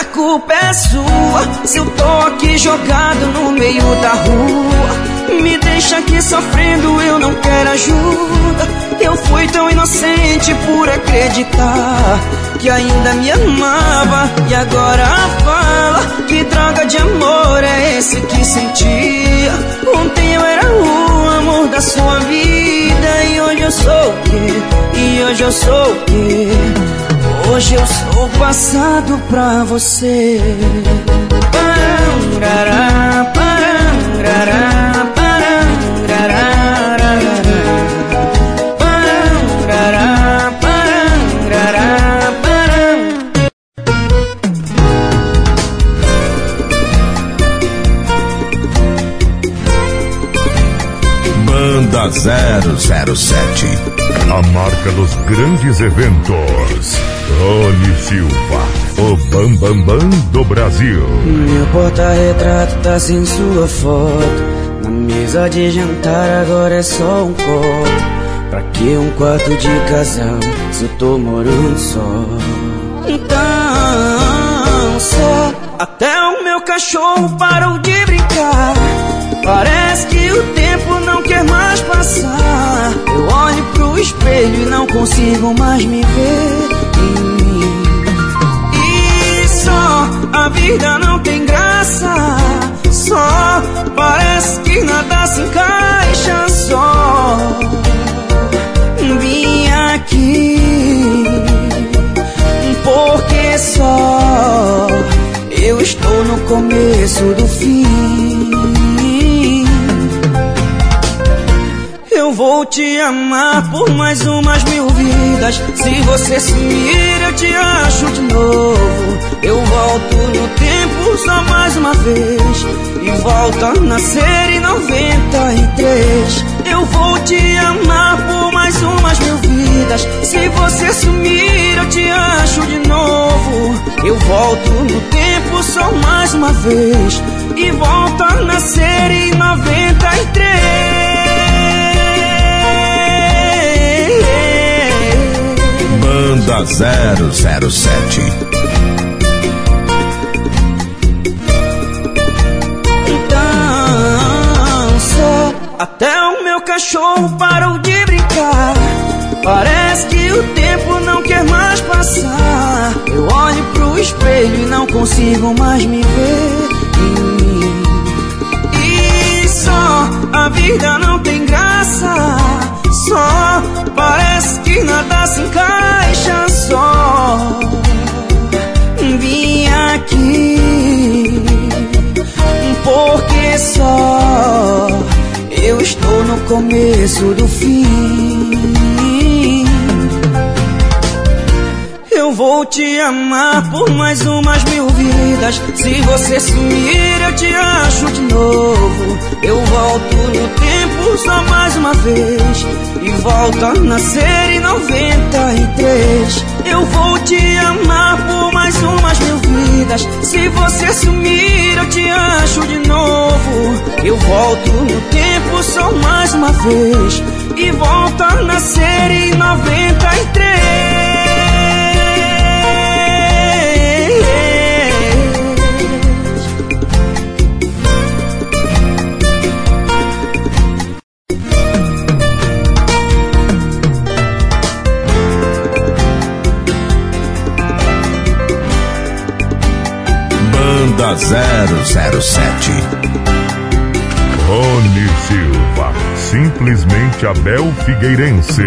A culpa é sua se eu tô aqui jogado no meio da rua. Me deixa aqui sofrendo, eu não quero ajuda. Eu fui tão inocente por acreditar que ainda me amava. E agora fala que droga de amor é esse que sentia. Ontem eu era o amor da sua vida. E hoje eu sou o quê? E hoje eu sou o quê? Hoje eu sou passado pra você. Parará, parará, Banda 007 a marca dos grandes eventos. Rony Silva, o Bambambam Bam Bam do Brasil. Meu porta-retrato tá sem sua foto. Na mesa de jantar agora é só um copo. Pra que um quarto de casal se eu tô morando só? Então, só até o meu cachorro parou de brincar. Parece que o tempo não quer mais passar. Eu olho pro espelho e não consigo mais me ver em mim. E só a vida não tem graça. Só parece que nada se encaixa. Só vim aqui porque só eu estou no começo do fim. Vou te amar por mais umas mil vidas. Se você sumir, eu te acho de novo. Eu volto no tempo só mais uma vez. E volto a nascer em 93. Eu vou te amar por mais umas mil vidas. Se você sumir, eu te acho de novo. Eu volto no tempo só mais uma vez. E volto a nascer em 93. Banda 007 Então até o meu cachorro parou de brincar. Parece que o tempo não quer mais passar. Eu olho pro espelho e não consigo mais me ver E só a vida não tem graça só parece que nada se encaixa só. Vim aqui porque só eu estou no começo do fim. Vou te amar por mais umas mil vidas. Se você sumir, eu te acho de novo. Eu volto no tempo só mais uma vez. E volto a nascer em 93. Eu vou te amar por mais umas mil vidas. Se você sumir, eu te acho de novo. Eu volto no tempo só mais uma vez. E volto a nascer em 93. 007 Rony Silva, simplesmente Abel Figueirense.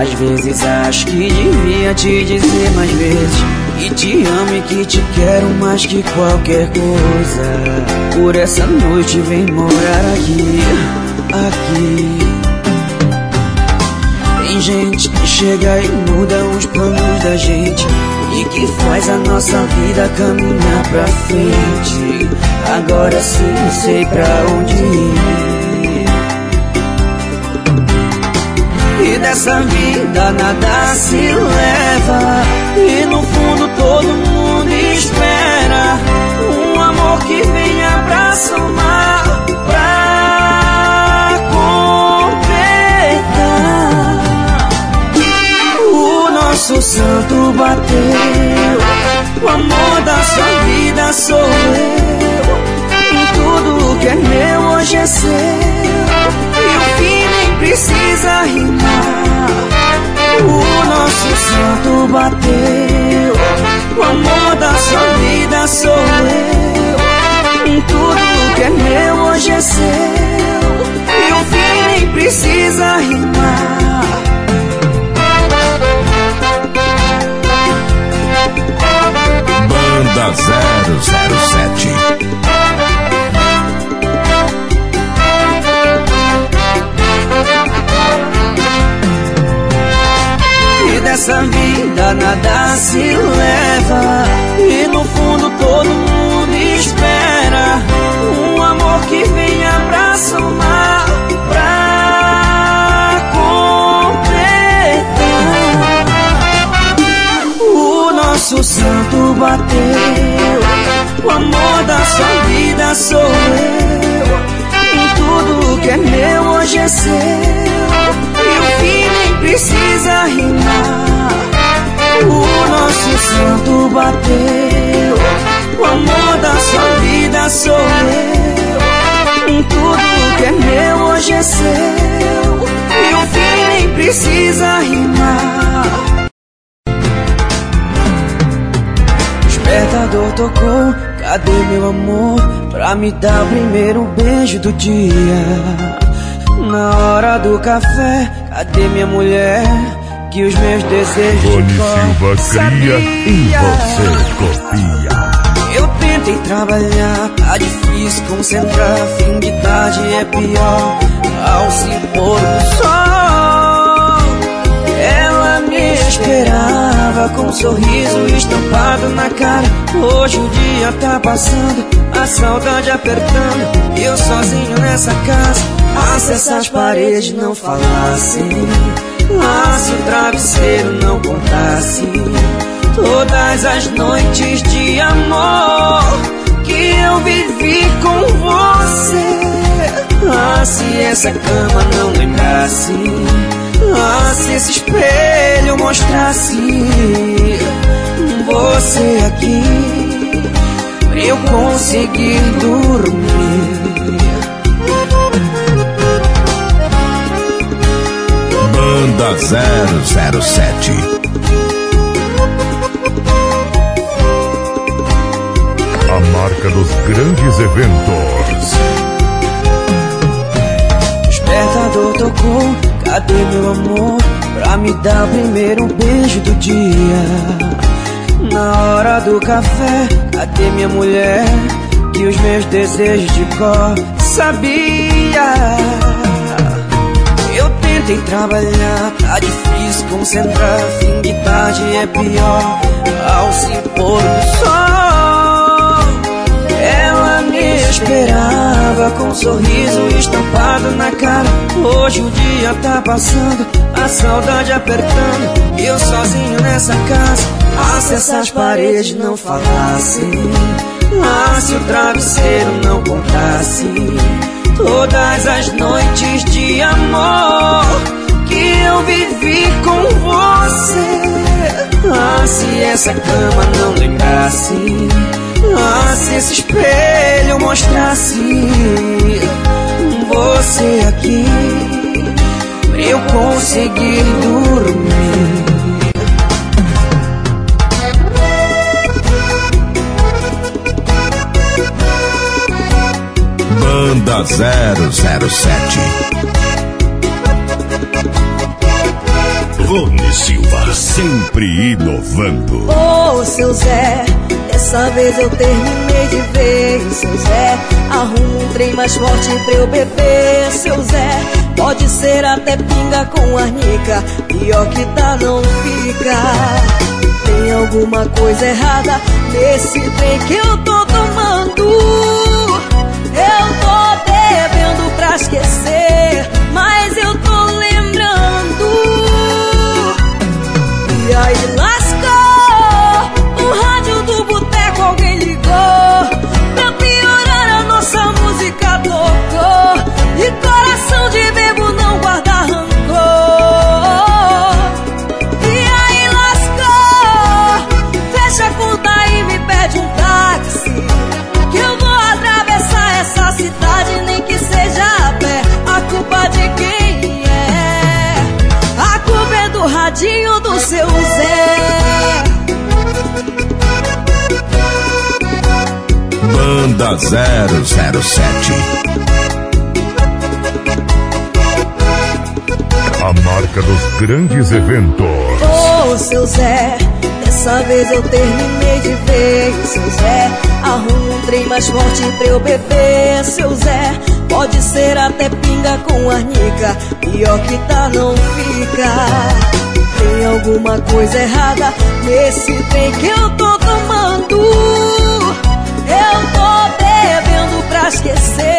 Às vezes acho que devia te dizer mais vezes Que te amo e que te quero mais que qualquer coisa. Por essa noite vem morar aqui, aqui. Tem gente que chega e muda os planos da gente E que faz a nossa vida caminhar pra frente. Agora sim sei pra onde ir. E dessa vida nada se leva. E no fundo todo mundo espera nosso santo bateu O amor da sua vida sou eu E tudo que é meu hoje é seu E o fim nem precisa rimar o nosso santo bateu. O amor da sua vida sou eu. Tudo que é meu hoje é seu. E o fim nem precisa rimar. Banda 007 Nessa vida nada se leva E no fundo todo mundo vida sou eu. E tudo que é meu hoje é seu. E o fim nem precisa rimar. O nosso santo bateu. O amor da sua vida sou eu. E tudo que é meu hoje é seu. E o fim nem precisa rimar. despertador tocou, cadê meu amor? Pra me dar o primeiro beijo do dia. Na hora do café, cadê minha mulher? Que os meus desejos Rony Silva cria e você copia. Eu tentei trabalhar, tá difícil concentrar. Fim de tarde é pior ao se pôr do sol. Ela me esperava com um sorriso estampado na cara. Hoje o dia tá passando, a saudade apertando. Eu sozinho nessa casa, se essas paredes não falassem. Ah, se o travesseiro não contasse todas as noites de amor que eu vivi com você. Ah, se essa cama não lembrasse. Ah, se esse espelho mostrasse você aqui pra eu conseguir dormir. Banda 007. A marca dos grandes eventos. Despertador tocou, cadê meu amor? Pra me dar o primeiro beijo do dia. Na hora do café, cadê minha mulher? Que os meus desejos de cor sabia. Eu tentei trabalhar, tá difícil concentrar. Fim de tarde é pior ao se pôr do sol. Esperava com um sorriso estampado na cara. Hoje o dia tá passando, a saudade apertando. Eu sozinho nessa casa. Ah, se essas paredes não falassem. Ah, se o travesseiro não contasse todas as noites de amor que eu vivi com você. Ah, se essa cama não lembrasse. Ah, se esse espelho mostrasse você aqui pra eu conseguir dormir. Banda 007. Rony Silva, sempre inovando. Ô, seu Zé, dessa vez eu terminei de ver. Seu Zé, arruma um trem mais forte pra eu beber. Seu Zé, pode ser até pinga com arnica. Pior que tá, não fica. Tem alguma coisa errada nesse trem que eu tô tomando. Eu tô bebendo pra esquecer, mas eu tô lembrando. E aí lascou, Banda 007. A marca dos grandes eventos. Ô, seu Zé, dessa vez eu terminei de ver. Seu Zé, arruma um trem mais forte pra eu beber. Seu Zé, pode ser até pinga com arnica. Pior que tá, não fica. Tem alguma coisa errada nesse trem que eu tô tomando. Esquecer,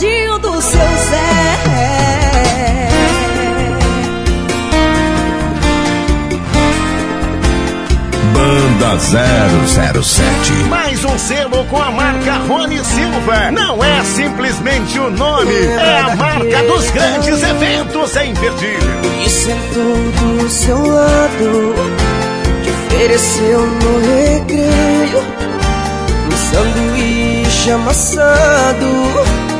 coitadinho do seu Zé. Banda 007. Mais um selo com a marca Rony Silva. Não é simplesmente o nome, é a marca dos grandes eventos em Verdilho. E sentou é do seu lado, te ofereceu no recreio um sanduíche amassado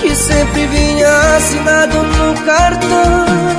que sempre vinha assinado no cartão.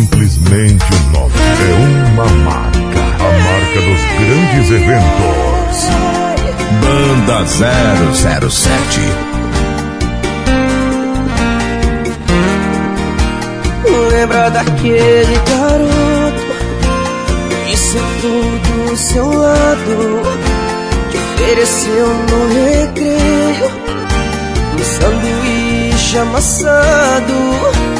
Simplesmente um nome, é uma marca, a marca dos grandes eventos. Banda 007 lembra daquele garoto que sentou do seu lado, que ofereceu no recreio um sanduíche amassado.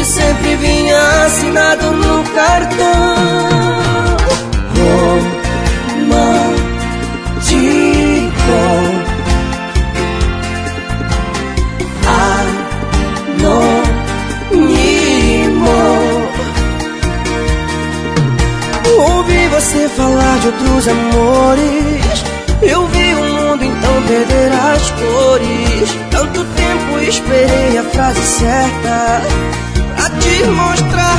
Que sempre vinha assinado no cartão. Romântico você falar de outros amores. Eu vi o mundo então perder as cores. Tanto tempo esperei a frase certa te mostrar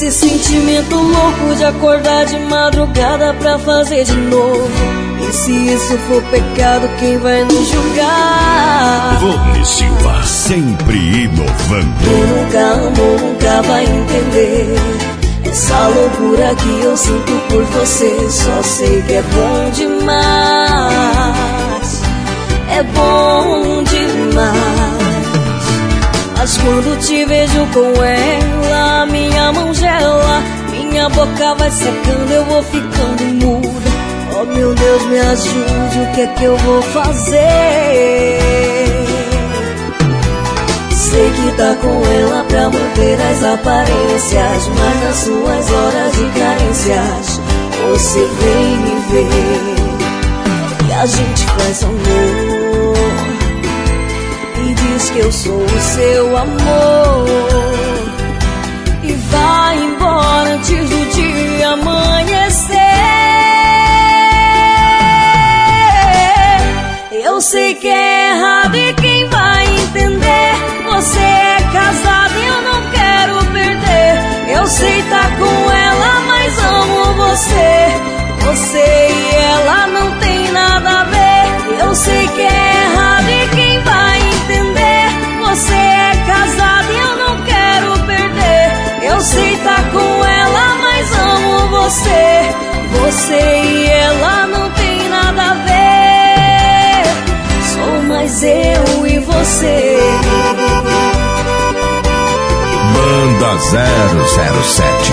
desse sentimento louco de acordar de madrugada pra fazer de novo. E se isso for pecado, quem vai nos julgar? Rony Silva, sempre inovando. Quem nunca amou, nunca vai entender. Essa loucura que eu sinto por você, só sei que é bom demais. É bom demais. Mas quando te vejo com ela, minha mão gela, minha boca vai secando, eu vou ficando muda. Oh meu Deus, me ajude, o que é que eu vou fazer? Sei que tá com ela pra manter as aparências, mas nas suas horas de carências, você vem me ver e a gente faz amor diz que eu sou o seu amor e vai embora antes do dia amanhecer. Eu sei que é errado e quem vai entender? Você é casado e eu não quero perder. Eu sei tá com ela, mas amo você. Você e ela não tem nada a ver. Eu sei que é errado e quem Você e ela não tem nada a ver. Sou mais eu e você. Banda 007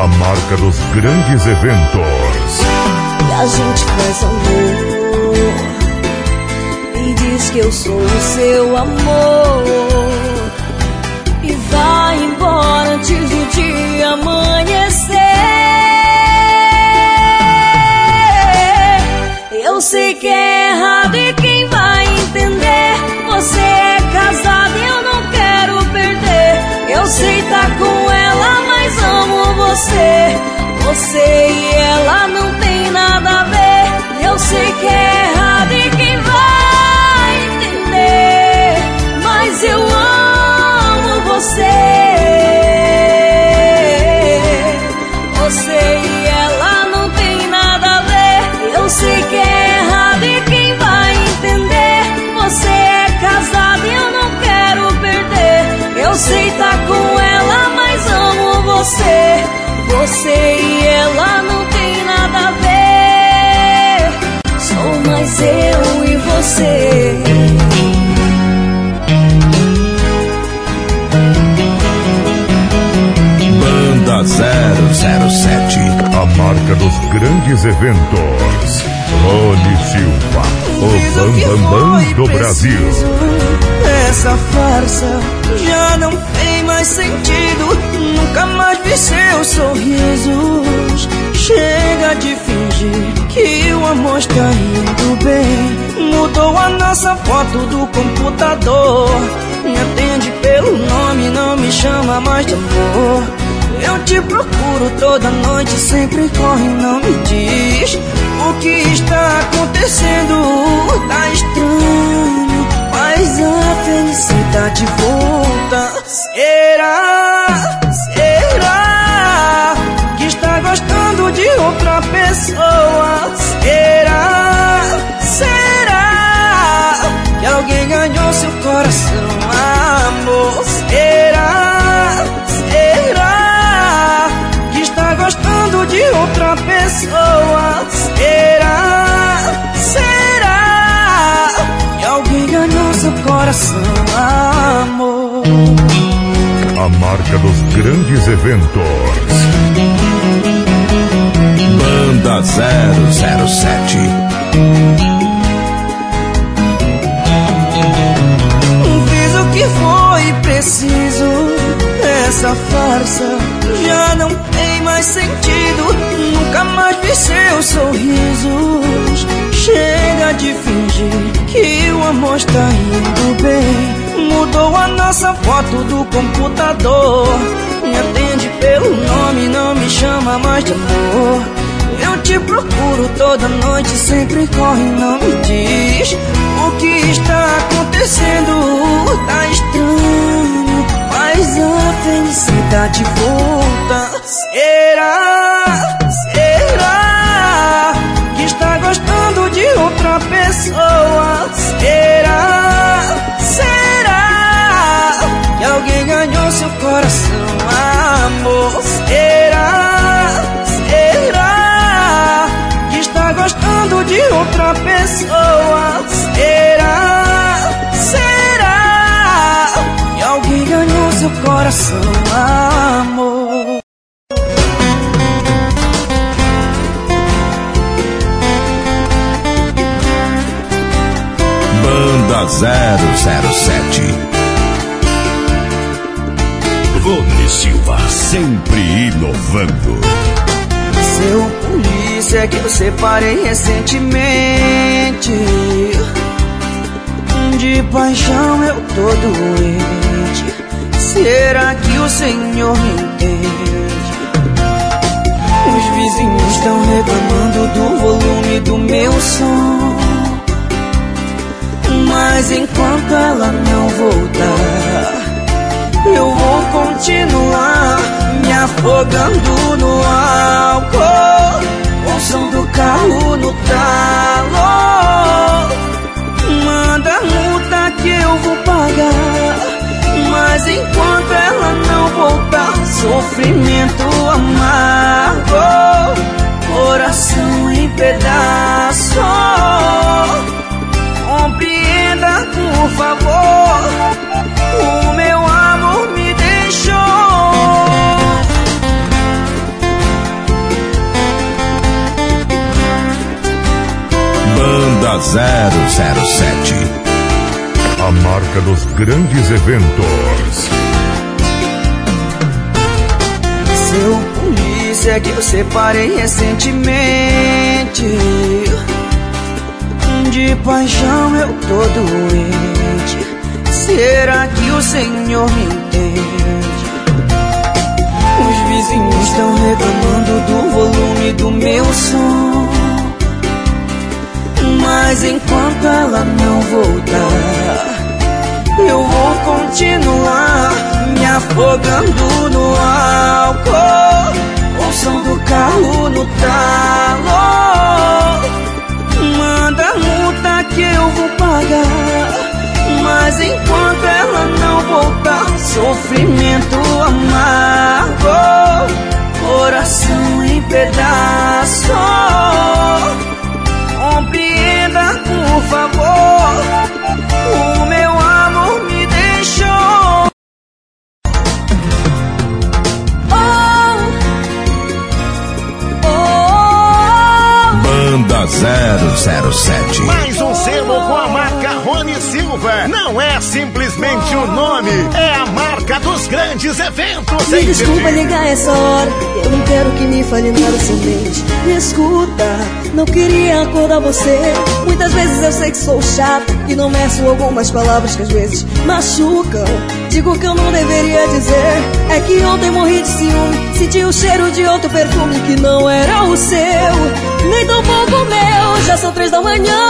A marca dos grandes eventos. E a gente faz amor. E diz que eu sou o seu amor. Eu sei que é errado e quem vai entender? Você é casado e eu não quero perder. Eu sei tá com ela, mas amo você. Você e ela não tem nada a ver. Eu sei que é errado e quem vai entender? Mas eu amo você. Sei tá com ela, mas amo você. Você e ela não tem nada a ver. Sou mais eu e você. Banda 007 A marca dos grandes eventos. Rony Silva, o Bam Bam Bam do Brasil. Essa farsa já não tem mais sentido. Nunca mais vi seus sorrisos. Chega de fingir que o amor está indo bem. Mudou a nossa foto do computador. Me atende pelo nome, não me chama mais de amor. Eu te procuro toda noite, sempre corre, não me diz que está acontecendo. Tá estranho, faz a felicidade volta. Será, será que está gostando de outra pessoa? Será, será que alguém ganhou seu coração, amor? Será, será que está gostando de outra pessoa? Coração, amor? A marca dos grandes eventos. Banda 007 Fiz o que foi preciso. Essa farsa já não tem mais sentido. Nunca mais vi seus sorrisos. Chega de fingir que o amor está indo bem. Mudou a nossa foto do computador. Me atende pelo nome, não me chama mais de amor. Eu te procuro toda noite, sempre corre, não me diz o que está acontecendo. Tá estranho, faz a felicidade volta. Amor? Será, será que está gostando de outra pessoa? Será, será que alguém ganhou seu coração, amor? Banda 007 Silva, sempre inovando. Seu polícia que eu separei recentemente De paixão eu tô doente Será que o senhor me entende? Os vizinhos estão reclamando do volume do meu som Mas enquanto ela não voltar eu vou continuar me afogando no álcool O som do carro no talo Manda a multa que eu vou pagar Mas enquanto ela não voltar Sofrimento amargo Coração em pedaços compreenda, por favor, o meu Banda 007 A marca dos grandes eventos. Seu polícia é que eu separei recentemente. De paixão eu tô doente. Será que o senhor me entende? Os vizinhos estão reclamando do volume do meu som. Mas enquanto ela não voltar, eu vou continuar me afogando no álcool. O som do carro no talo. Manda a multa que eu vou pagar. Mas enquanto ela não voltar, sofrimento amargo, coração em pedaços. Compreenda, por favor, o meu amor me deixou. Banda 007 Mais um selo com a marca Silva. Não é simplesmente o nome, é a marca dos grandes eventos. Me desculpa ligar essa hora, eu não quero que me fale nada somente. Me escuta, não queria acordar você. Muitas vezes eu sei que sou chata e não meço algumas palavras que às vezes machucam. Digo que eu não deveria dizer. É que ontem morri de ciúme, senti o cheiro de outro perfume que não era o seu, nem tão pouco meu. Já são três da manhã,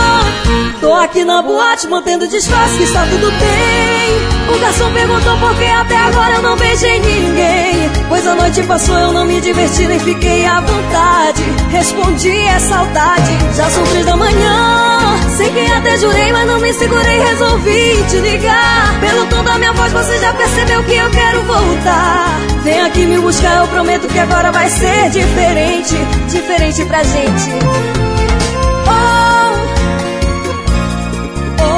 tô aqui na boate mantendo disfarce que está tudo bem. O garçom perguntou por que até agora eu não beijei ninguém. Pois a noite passou, eu não me diverti nem fiquei à vontade. Respondi, é saudade. Já são três da manhã. Sei que até jurei, mas não me segurei. Resolvi te ligar. Pelo tom da minha voz, você já percebeu que eu quero voltar. Vem aqui me buscar, eu prometo que agora vai ser diferente. Diferente pra gente. Oh, oh,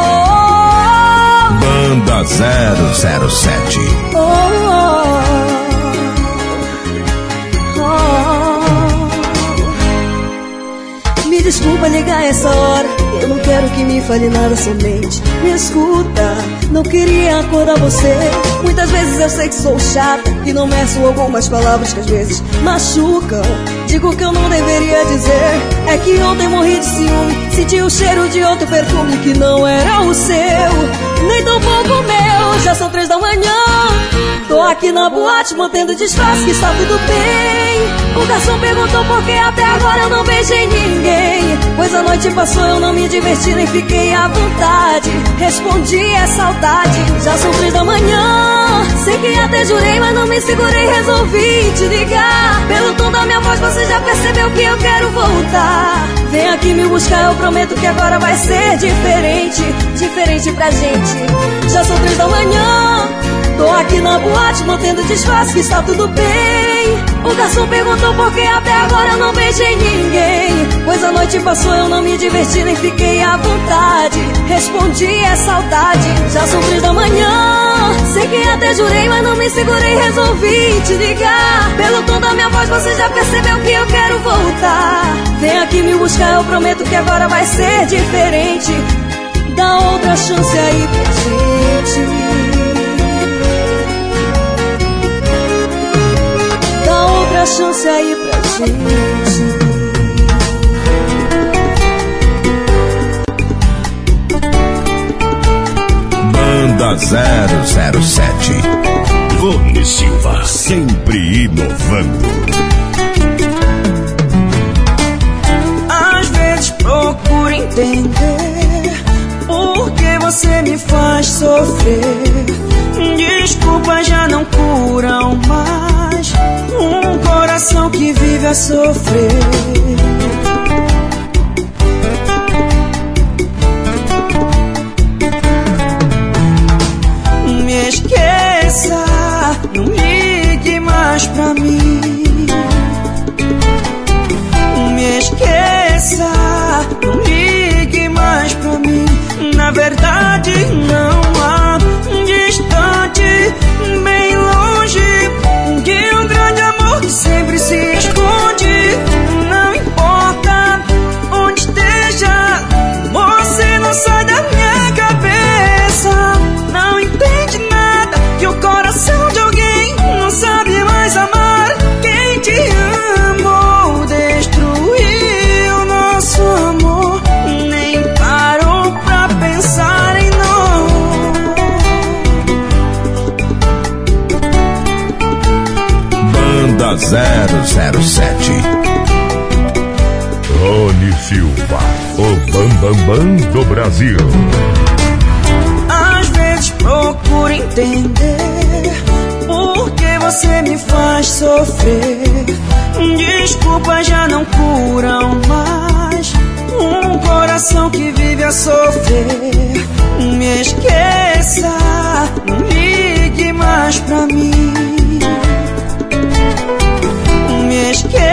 Banda 007 oh, oh, desculpa ligar essa hora, eu não quero que me fale nada somente. Me escuta, não queria acordar você. Muitas vezes eu sei que sou chata e não meço algumas palavras que às vezes machucam. Digo que eu não deveria dizer. É que ontem morri de ciúme, senti o cheiro de outro perfume que não era o seu, nem tão pouco meu. Já são três da manhã. Tô aqui na boate mantendo disfarce que está tudo bem. O garçom perguntou por que até agora eu não beijei ninguém. Pois a noite passou, eu não me diverti nem fiquei à vontade. Respondi, é saudade. Já são três da manhã. Sei que até jurei, mas não me segurei. Resolvi te ligar. Pelo tom da minha voz, você já percebeu que eu quero voltar. Vem aqui me buscar, eu prometo que agora vai ser diferente. Diferente pra gente. Já são três da manhã. Tô aqui na boate mantendo disfarce que está tudo bem. O garçom perguntou por que até agora eu não beijei ninguém. Pois a noite passou, eu não me diverti nem fiquei à vontade. Respondi, é saudade. Já são três da manhã. Sei que até jurei, mas não me segurei. Resolvi te ligar. Pelo tom da minha voz, você já percebeu que eu quero voltar. Vem aqui me buscar, eu prometo que agora vai ser diferente. Dá outra chance aí pra gente. Dá outra chance aí pra gente. Banda 007 Rony Silva sempre inovando Às vezes procuro entender por que você me faz sofrer. Desculpas já não curam mais um coração que vive a sofrer. Mais pra mim. Me esqueça, não ligue mais pra mim. Na verdade, não há 007. Tony Silva, o bambambam bam, bam do Brasil. Às vezes procuro entender por que você me faz sofrer. Desculpas já não curam mais um coração que vive a sofrer. Me esqueça, não ligue mais pra mim. Esqueça,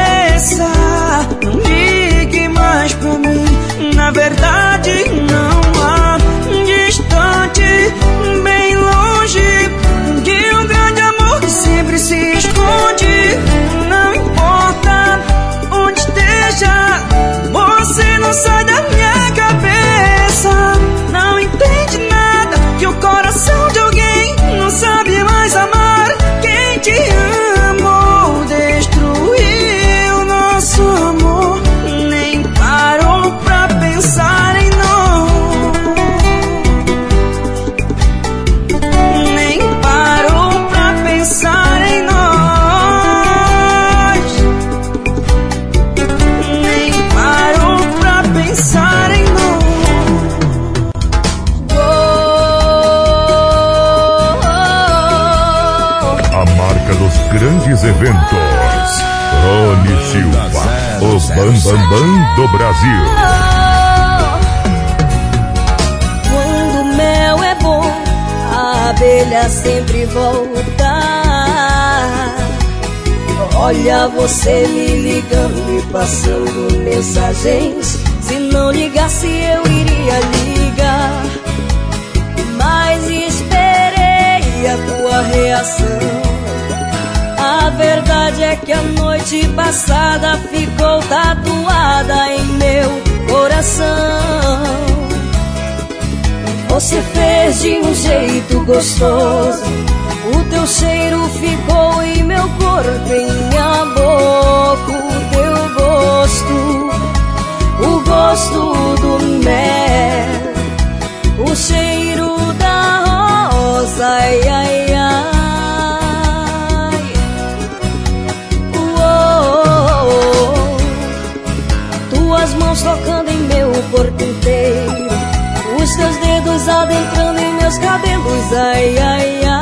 eventos. Rony Silva, o Bambambam Bam Bam do Brasil. Quando o mel é bom, a abelha sempre volta. Olha você me ligando, me passando mensagens. Se não ligasse, eu iria ligar. Mas esperei a tua reação. A verdade é que a noite passada ficou tatuada em meu coração. Você fez de um jeito gostoso. O teu cheiro ficou em meu corpo, em minha boca. O teu gosto, o gosto do mel, o cheiro da rosa. Ai, ai. Ai, ai, ai, ai,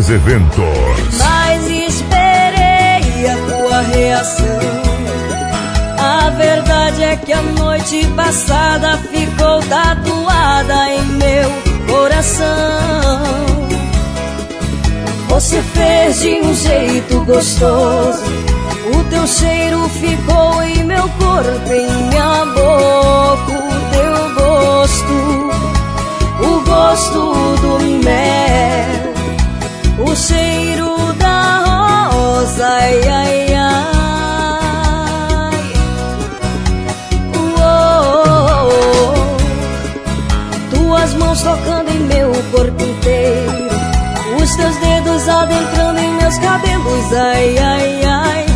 grandes eventos. Mas esperei a tua reação. A verdade é que a noite passada ficou tatuada em meu coração. Você fez de um jeito gostoso. O teu cheiro ficou em meu corpo, em minha boca. O teu gosto, o gosto do mel, Ai, ai, ai. Uou, tuas mãos tocando em meu corpo inteiro. Os teus dedos adentrando em meus cabelos, ai, ai, ai.